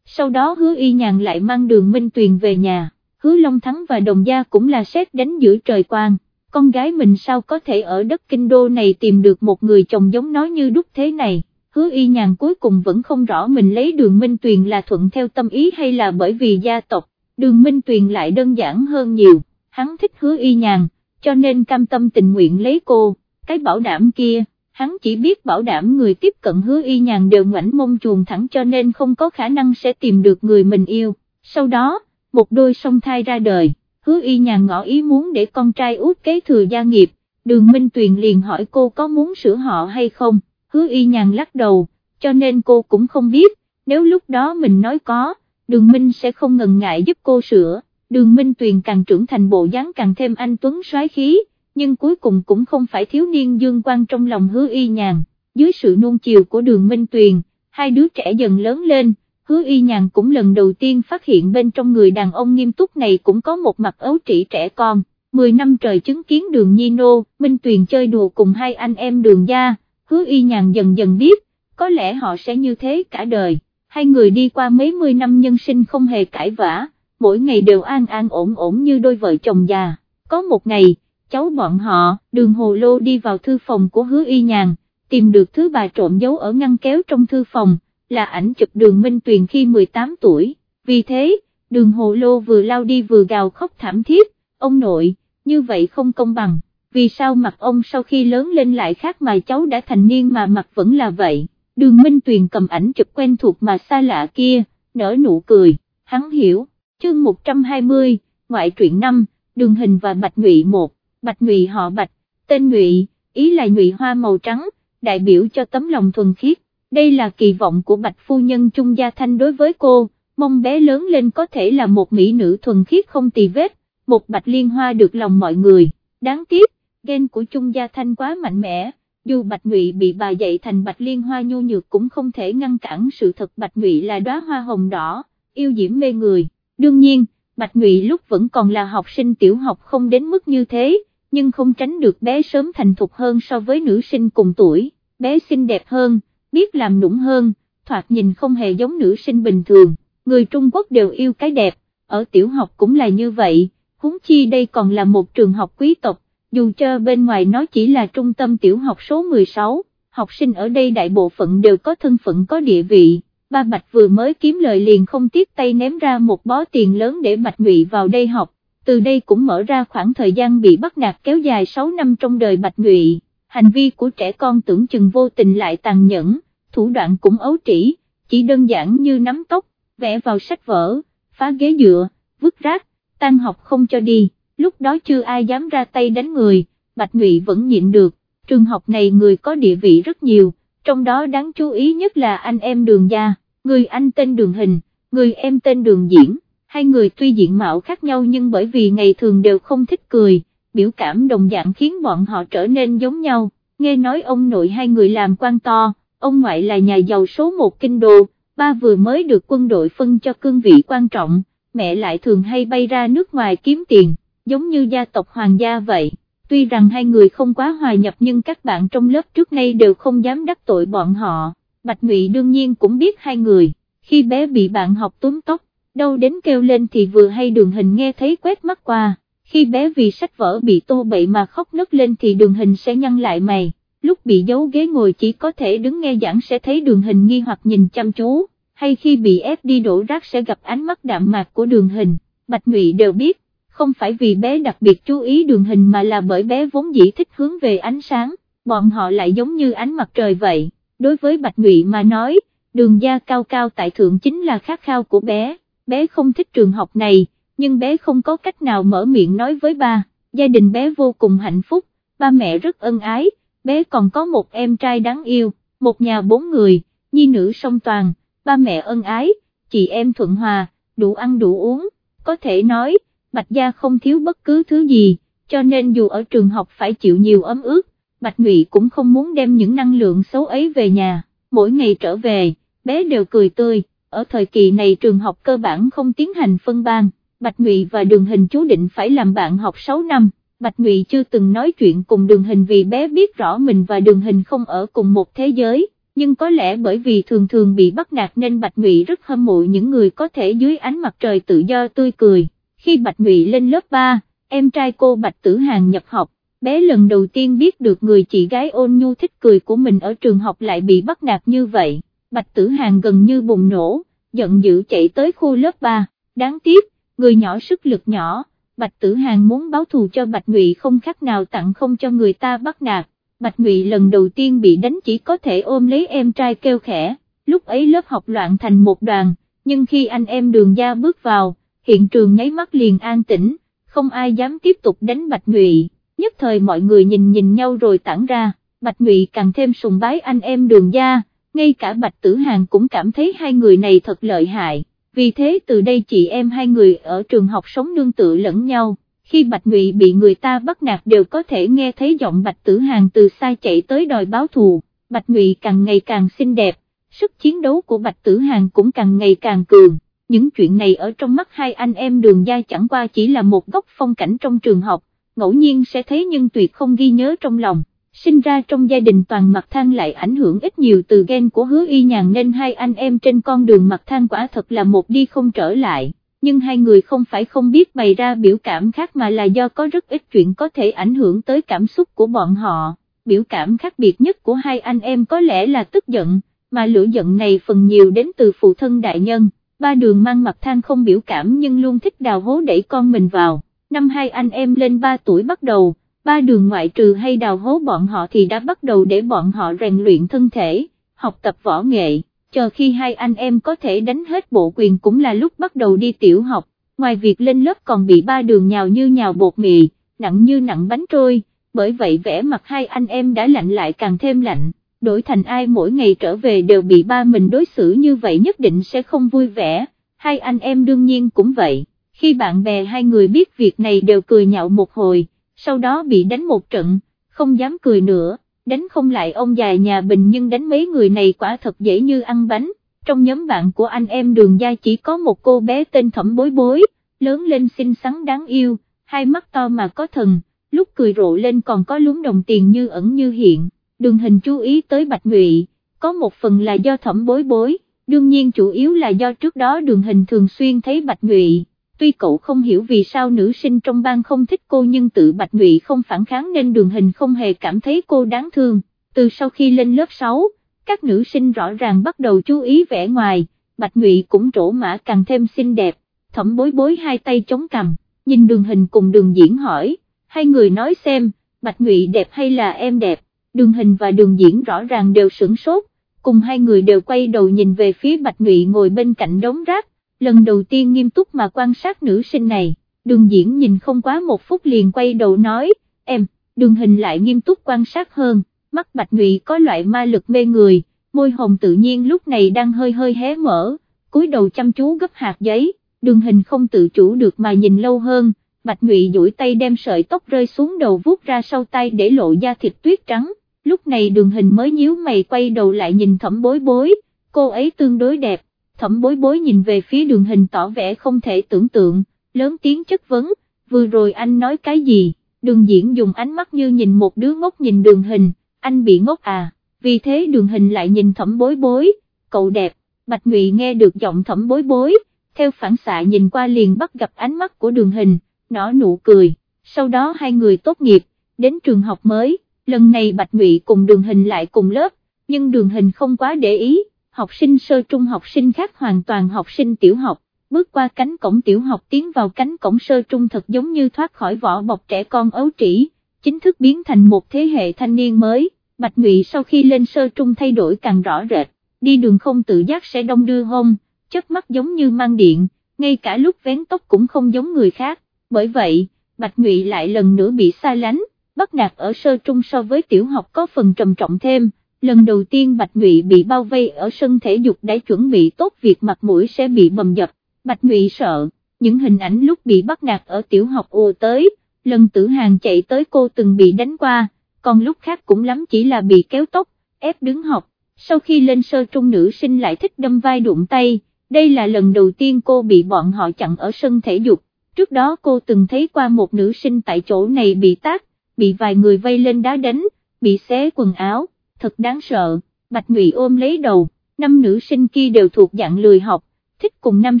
sau đó hứa y nhàn lại mang đường minh tuyền về nhà, hứa Long Thắng và Đồng Gia cũng là xét đánh giữa trời quang, con gái mình sao có thể ở đất kinh đô này tìm được một người chồng giống nó như đúc thế này? Hứa y nhàn cuối cùng vẫn không rõ mình lấy đường Minh Tuyền là thuận theo tâm ý hay là bởi vì gia tộc, đường Minh Tuyền lại đơn giản hơn nhiều, hắn thích hứa y nhàn, cho nên cam tâm tình nguyện lấy cô, cái bảo đảm kia, hắn chỉ biết bảo đảm người tiếp cận hứa y nhàn đều ngoảnh mông chuồng thẳng cho nên không có khả năng sẽ tìm được người mình yêu, sau đó, một đôi song thai ra đời, hứa y nhàn ngỏ ý muốn để con trai út kế thừa gia nghiệp, đường Minh Tuyền liền hỏi cô có muốn sửa họ hay không hứa y nhàn lắc đầu, cho nên cô cũng không biết, nếu lúc đó mình nói có, đường minh sẽ không ngần ngại giúp cô sửa, đường minh tuyền càng trưởng thành bộ dáng càng thêm anh tuấn soái khí, nhưng cuối cùng cũng không phải thiếu niên dương quan trong lòng hứa y nhàn, dưới sự nuông chiều của đường minh tuyền, hai đứa trẻ dần lớn lên, hứa y nhàn cũng lần đầu tiên phát hiện bên trong người đàn ông nghiêm túc này cũng có một mặt ấu trĩ trẻ con. Mười năm trời chứng kiến đường Nhi Nô, Minh Tuyền chơi đùa cùng hai anh em đường gia, hứa y nhàn dần dần biết, có lẽ họ sẽ như thế cả đời, hai người đi qua mấy mươi năm nhân sinh không hề cãi vã, mỗi ngày đều an an ổn ổn như đôi vợ chồng già, có một ngày, cháu bọn họ, đường hồ lô đi vào thư phòng của hứa y nhàn, tìm được thứ bà trộm giấu ở ngăn kéo trong thư phòng, là ảnh chụp đường Minh Tuyền khi 18 tuổi, vì thế, đường hồ lô vừa lao đi vừa gào khóc thảm thiết, ông nội, như vậy không công bằng vì sao mặt ông sau khi lớn lên lại khác mà cháu đã thành niên mà mặt vẫn là vậy, đường Minh Tuyền cầm ảnh chụp quen thuộc mà xa lạ kia, nở nụ cười, hắn hiểu, chương 120, ngoại truyện 5, đường hình và bạch ngụy 1, bạch ngụy họ bạch, tên ngụy, ý là ngụy hoa màu trắng, đại biểu cho tấm lòng thuần khiết, đây là kỳ vọng của Bạch Phu Nhân Trung Gia Thanh đối với cô, mong bé lớn lên có thể là một mỹ nữ thuần khiết không tì vết, một Bạch Liên Hoa được lòng mọi người, đáng tiếc, ghen của Trung Gia Thanh quá mạnh mẽ dù Bạch Ngụy bị bà dạy thành Bạch Liên Hoa nhu nhược cũng không thể ngăn cản sự thật Bạch Ngụy là đóa hoa hồng đỏ, yêu diễm mê người, đương nhiên, Bạch Ngụy lúc vẫn còn là học sinh tiểu học không đến mức như thế, nhưng không tránh được bé sớm thành thục hơn so với nữ sinh cùng tuổi, bé xinh đẹp hơn, biết làm nũng hơn, thoạt nhìn không hề giống nữ sinh bình thường, người Trung Quốc đều yêu cái đẹp, ở tiểu học cũng là như vậy, huống chi đây còn là một trường học quý tộc dù cho bên ngoài nó chỉ là trung tâm tiểu học số 16, học sinh ở đây đại bộ phận đều có thân phận có địa vị, ba Bạch vừa mới kiếm lời liền không tiếc tay ném ra một bó tiền lớn để Bạch Ngụy vào đây học, từ đây cũng mở ra khoảng thời gian bị bắt nạt kéo dài 6 năm trong đời Bạch Ngụy, hành vi của trẻ con tưởng chừng vô tình lại tàn nhẫn, thủ đoạn cũng ấu trĩ, chỉ đơn giản như nắm tóc, vẽ vào sách vở, phá ghế dựa, vứt rác, tan học không cho đi lúc đó chưa ai dám ra tay đánh người, Bạch Ngụy vẫn nhịn được, trường học này người có địa vị rất nhiều, trong đó đáng chú ý nhất là anh em đường gia, người anh tên đường hình, người em tên đường diễn, hai người tuy diện mạo khác nhau nhưng bởi vì ngày thường đều không thích cười, biểu cảm đồng dạng khiến bọn họ trở nên giống nhau, nghe nói ông nội hai người làm quan to, ông ngoại là nhà giàu số một kinh đô, ba vừa mới được quân đội phân cho cương vị quan trọng, mẹ lại thường hay bay ra nước ngoài kiếm tiền giống như gia tộc hoàng gia vậy. Tuy rằng hai người không quá hòa nhập nhưng các bạn trong lớp trước nay đều không dám đắc tội bọn họ, Bạch Ngụy đương nhiên cũng biết hai người, khi bé bị bạn học túm tóc, đâu đến kêu lên thì vừa hay đường hình nghe thấy quét mắt qua, khi bé vì sách vở bị tô bậy mà khóc nức lên thì đường hình sẽ nhăn lại mày, lúc bị giấu ghế ngồi chỉ có thể đứng nghe giảng sẽ thấy đường hình nghi hoặc nhìn chăm chú, hay khi bị ép đi đổ rác sẽ gặp ánh mắt đạm mạc của đường hình, Bạch Ngụy đều biết, không phải vì bé đặc biệt chú ý đường hình mà là bởi bé vốn dĩ thích hướng về ánh sáng, bọn họ lại giống như ánh mặt trời vậy, đối với Bạch Ngụy mà nói, đường gia cao cao tại thượng chính là khát khao của bé, bé không thích trường học này, nhưng bé không có cách nào mở miệng nói với ba, gia đình bé vô cùng hạnh phúc, ba mẹ rất ân ái, bé còn có một em trai đáng yêu, một nhà bốn người, nhi nữ song toàn, ba mẹ ân ái, chị em thuận hòa, đủ ăn đủ uống, có thể nói, Bạch Gia không thiếu bất cứ thứ gì, cho nên dù ở trường học phải chịu nhiều ấm ướt, Bạch Ngụy cũng không muốn đem những năng lượng xấu ấy về nhà, mỗi ngày trở về, bé đều cười tươi, ở thời kỳ này trường học cơ bản không tiến hành phân ban, Bạch Ngụy và Đường Hình chú định phải làm bạn học 6 năm. Bạch Ngụy chưa từng nói chuyện cùng đường hình vì bé biết rõ mình và đường hình không ở cùng một thế giới, nhưng có lẽ bởi vì thường thường bị bắt nạt nên Bạch Ngụy rất hâm mộ những người có thể dưới ánh mặt trời tự do tươi cười. Khi Bạch Ngụy lên lớp 3, em trai cô Bạch Tử Hàng nhập học, bé lần đầu tiên biết được người chị gái ôn nhu thích cười của mình ở trường học lại bị bắt nạt như vậy, Bạch Tử Hàng gần như bùng nổ, giận dữ chạy tới khu lớp 3, đáng tiếc, người nhỏ sức lực nhỏ, Bạch Tử Hàng muốn báo thù cho Bạch Ngụy không khác nào tặng không cho người ta bắt nạt, Bạch Ngụy lần đầu tiên bị đánh chỉ có thể ôm lấy em trai kêu khẽ, lúc ấy lớp học loạn thành một đoàn, nhưng khi anh em đường gia bước vào, hiện trường nháy mắt liền an tĩnh, không ai dám tiếp tục đánh Bạch Ngụy, nhất thời mọi người nhìn nhìn nhau rồi tản ra, Bạch Ngụy càng thêm sùng bái anh em đường gia, ngay cả Bạch Tử Hàng cũng cảm thấy hai người này thật lợi hại, vì thế từ đây chị em hai người ở trường học sống nương tự lẫn nhau. Khi Bạch Ngụy bị người ta bắt nạt đều có thể nghe thấy giọng Bạch Tử Hàng từ xa chạy tới đòi báo thù, Bạch Ngụy càng ngày càng xinh đẹp, sức chiến đấu của Bạch Tử Hàng cũng càng ngày càng cường những chuyện này ở trong mắt hai anh em đường gia chẳng qua chỉ là một góc phong cảnh trong trường học, ngẫu nhiên sẽ thấy nhưng tuyệt không ghi nhớ trong lòng. Sinh ra trong gia đình toàn mặt thang lại ảnh hưởng ít nhiều từ ghen của hứa y nhàn nên hai anh em trên con đường mặt thang quả thật là một đi không trở lại, nhưng hai người không phải không biết bày ra biểu cảm khác mà là do có rất ít chuyện có thể ảnh hưởng tới cảm xúc của bọn họ. Biểu cảm khác biệt nhất của hai anh em có lẽ là tức giận, mà lửa giận này phần nhiều đến từ phụ thân đại nhân. Ba đường mang mặt than không biểu cảm nhưng luôn thích đào hố đẩy con mình vào, năm hai anh em lên ba tuổi bắt đầu, ba đường ngoại trừ hay đào hố bọn họ thì đã bắt đầu để bọn họ rèn luyện thân thể, học tập võ nghệ, chờ khi hai anh em có thể đánh hết bộ quyền cũng là lúc bắt đầu đi tiểu học, ngoài việc lên lớp còn bị ba đường nhào như nhào bột mì, nặng như nặng bánh trôi, bởi vậy vẻ mặt hai anh em đã lạnh lại càng thêm lạnh, đổi thành ai mỗi ngày trở về đều bị ba mình đối xử như vậy nhất định sẽ không vui vẻ, hai anh em đương nhiên cũng vậy, khi bạn bè hai người biết việc này đều cười nhạo một hồi, sau đó bị đánh một trận, không dám cười nữa, đánh không lại ông già nhà Bình nhưng đánh mấy người này quả thật dễ như ăn bánh, trong nhóm bạn của anh em đường gia chỉ có một cô bé tên Thẩm Bối Bối, lớn lên xinh xắn đáng yêu, hai mắt to mà có thần, lúc cười rộ lên còn có lúm đồng tiền như ẩn như hiện, đường hình chú ý tới Bạch Ngụy, có một phần là do Thẩm Bối Bối, đương nhiên chủ yếu là do trước đó đường hình thường xuyên thấy Bạch Ngụy tuy cậu không hiểu vì sao nữ sinh trong bang không thích cô nhưng tự Bạch Ngụy không phản kháng nên đường hình không hề cảm thấy cô đáng thương, từ sau khi lên lớp 6, các nữ sinh rõ ràng bắt đầu chú ý vẻ ngoài, Bạch Ngụy cũng trổ mã càng thêm xinh đẹp, thẩm bối bối hai tay chống cằm, nhìn đường hình cùng đường diễn hỏi, hai người nói xem, Bạch Ngụy đẹp hay là em đẹp, đường hình và đường diễn rõ ràng đều sửng sốt, cùng hai người đều quay đầu nhìn về phía Bạch Ngụy ngồi bên cạnh đống rác, lần đầu tiên nghiêm túc mà quan sát nữ sinh này, đường diễn nhìn không quá một phút liền quay đầu nói, em, đường hình lại nghiêm túc quan sát hơn, mắt bạch ngụy có loại ma lực mê người, môi hồng tự nhiên lúc này đang hơi hơi hé mở, cúi đầu chăm chú gấp hạt giấy, đường hình không tự chủ được mà nhìn lâu hơn, bạch ngụy duỗi tay đem sợi tóc rơi xuống đầu vuốt ra sau tay để lộ da thịt tuyết trắng, lúc này đường hình mới nhíu mày quay đầu lại nhìn thẩm bối bối, cô ấy tương đối đẹp thẩm bối bối nhìn về phía đường hình tỏ vẻ không thể tưởng tượng, lớn tiếng chất vấn, vừa rồi anh nói cái gì, đường diễn dùng ánh mắt như nhìn một đứa ngốc nhìn đường hình, anh bị ngốc à, vì thế đường hình lại nhìn thẩm bối bối, cậu đẹp, Bạch Ngụy nghe được giọng thẩm bối bối, theo phản xạ nhìn qua liền bắt gặp ánh mắt của đường hình, nó nụ cười, sau đó hai người tốt nghiệp, đến trường học mới, lần này Bạch Ngụy cùng đường hình lại cùng lớp, nhưng đường hình không quá để ý, học sinh sơ trung học sinh khác hoàn toàn học sinh tiểu học, bước qua cánh cổng tiểu học tiến vào cánh cổng sơ trung thật giống như thoát khỏi vỏ bọc trẻ con ấu trĩ, chính thức biến thành một thế hệ thanh niên mới, Bạch Ngụy sau khi lên sơ trung thay đổi càng rõ rệt, đi đường không tự giác sẽ đông đưa hông, chớp mắt giống như mang điện, ngay cả lúc vén tóc cũng không giống người khác, bởi vậy, Bạch Ngụy lại lần nữa bị xa lánh, bắt nạt ở sơ trung so với tiểu học có phần trầm trọng thêm lần đầu tiên Bạch Ngụy bị bao vây ở sân thể dục đã chuẩn bị tốt việc mặt mũi sẽ bị bầm dập, Bạch Ngụy sợ, những hình ảnh lúc bị bắt nạt ở tiểu học ô tới, lần tử hàng chạy tới cô từng bị đánh qua, còn lúc khác cũng lắm chỉ là bị kéo tóc, ép đứng học, sau khi lên sơ trung nữ sinh lại thích đâm vai đụng tay, đây là lần đầu tiên cô bị bọn họ chặn ở sân thể dục, trước đó cô từng thấy qua một nữ sinh tại chỗ này bị tác, bị vài người vây lên đá đánh, bị xé quần áo thật đáng sợ, Bạch Ngụy ôm lấy đầu, năm nữ sinh kia đều thuộc dạng lười học, thích cùng nam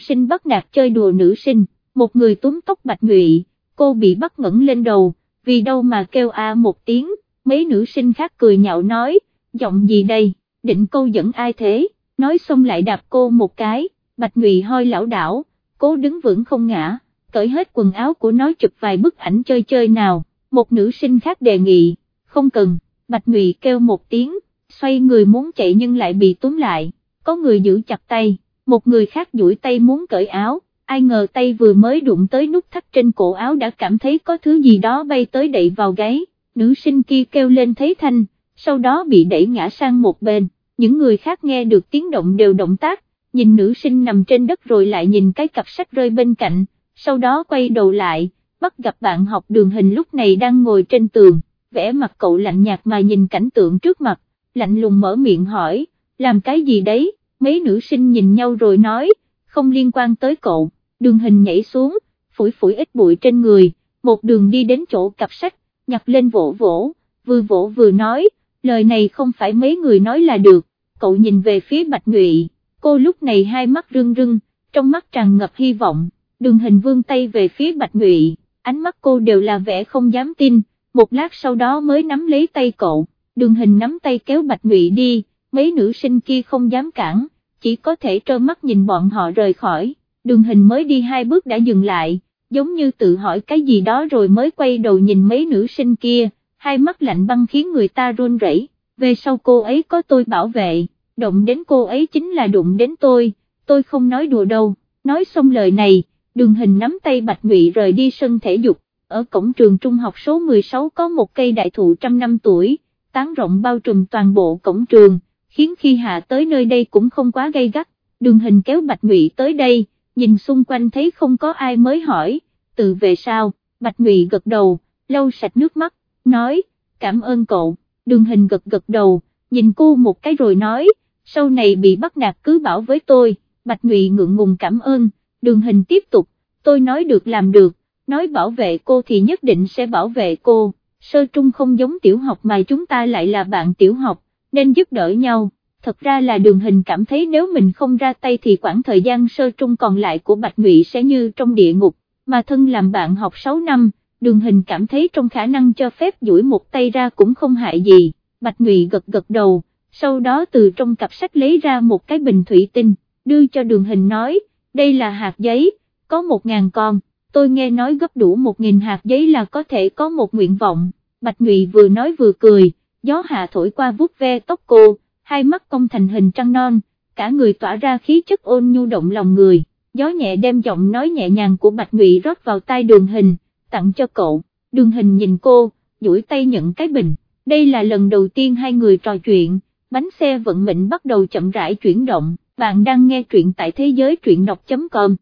sinh bắt nạt chơi đùa nữ sinh, một người túm tóc Bạch Ngụy, cô bị bắt ngẩn lên đầu, vì đâu mà kêu a một tiếng, mấy nữ sinh khác cười nhạo nói, giọng gì đây, định câu dẫn ai thế, nói xong lại đạp cô một cái, Bạch Ngụy hoi lão đảo, cố đứng vững không ngã, cởi hết quần áo của nó chụp vài bức ảnh chơi chơi nào, một nữ sinh khác đề nghị, không cần. Bạch Ngụy kêu một tiếng, xoay người muốn chạy nhưng lại bị túm lại, có người giữ chặt tay, một người khác duỗi tay muốn cởi áo, ai ngờ tay vừa mới đụng tới nút thắt trên cổ áo đã cảm thấy có thứ gì đó bay tới đậy vào gáy, nữ sinh kia kêu lên thấy thanh, sau đó bị đẩy ngã sang một bên, những người khác nghe được tiếng động đều động tác, nhìn nữ sinh nằm trên đất rồi lại nhìn cái cặp sách rơi bên cạnh, sau đó quay đầu lại, bắt gặp bạn học đường hình lúc này đang ngồi trên tường vẻ mặt cậu lạnh nhạt mà nhìn cảnh tượng trước mặt, lạnh lùng mở miệng hỏi, làm cái gì đấy, mấy nữ sinh nhìn nhau rồi nói, không liên quan tới cậu, đường hình nhảy xuống, phủi phủi ít bụi trên người, một đường đi đến chỗ cặp sách, nhặt lên vỗ vỗ, vừa vỗ vừa nói, lời này không phải mấy người nói là được, cậu nhìn về phía Bạch Ngụy, cô lúc này hai mắt rưng rưng, trong mắt tràn ngập hy vọng, đường hình vương tay về phía Bạch Ngụy, ánh mắt cô đều là vẻ không dám tin, một lát sau đó mới nắm lấy tay cậu, đường hình nắm tay kéo Bạch Ngụy đi, mấy nữ sinh kia không dám cản, chỉ có thể trơ mắt nhìn bọn họ rời khỏi, đường hình mới đi hai bước đã dừng lại, giống như tự hỏi cái gì đó rồi mới quay đầu nhìn mấy nữ sinh kia, hai mắt lạnh băng khiến người ta run rẩy. về sau cô ấy có tôi bảo vệ, động đến cô ấy chính là đụng đến tôi, tôi không nói đùa đâu, nói xong lời này, đường hình nắm tay Bạch Ngụy rời đi sân thể dục ở cổng trường trung học số 16 có một cây đại thụ trăm năm tuổi, tán rộng bao trùm toàn bộ cổng trường, khiến khi hạ tới nơi đây cũng không quá gây gắt, đường hình kéo Bạch Ngụy tới đây, nhìn xung quanh thấy không có ai mới hỏi, từ về sao, Bạch Ngụy gật đầu, lau sạch nước mắt, nói, cảm ơn cậu, đường hình gật gật đầu, nhìn cô một cái rồi nói, sau này bị bắt nạt cứ bảo với tôi, Bạch Ngụy ngượng ngùng cảm ơn, đường hình tiếp tục, tôi nói được làm được, nói bảo vệ cô thì nhất định sẽ bảo vệ cô, sơ trung không giống tiểu học mà chúng ta lại là bạn tiểu học, nên giúp đỡ nhau. Thật ra là đường hình cảm thấy nếu mình không ra tay thì khoảng thời gian sơ trung còn lại của Bạch Ngụy sẽ như trong địa ngục, mà thân làm bạn học 6 năm, đường hình cảm thấy trong khả năng cho phép duỗi một tay ra cũng không hại gì, Bạch Ngụy gật gật đầu, sau đó từ trong cặp sách lấy ra một cái bình thủy tinh, đưa cho đường hình nói, đây là hạt giấy, có một ngàn con, tôi nghe nói gấp đủ một nghìn hạt giấy là có thể có một nguyện vọng, Bạch Ngụy vừa nói vừa cười, gió hạ thổi qua vuốt ve tóc cô, hai mắt cong thành hình trăng non, cả người tỏa ra khí chất ôn nhu động lòng người, gió nhẹ đem giọng nói nhẹ nhàng của Bạch Ngụy rót vào tai đường hình, tặng cho cậu, đường hình nhìn cô, duỗi tay nhận cái bình, đây là lần đầu tiên hai người trò chuyện, bánh xe vận mệnh bắt đầu chậm rãi chuyển động, bạn đang nghe truyện tại thế giới truyện đọc.com.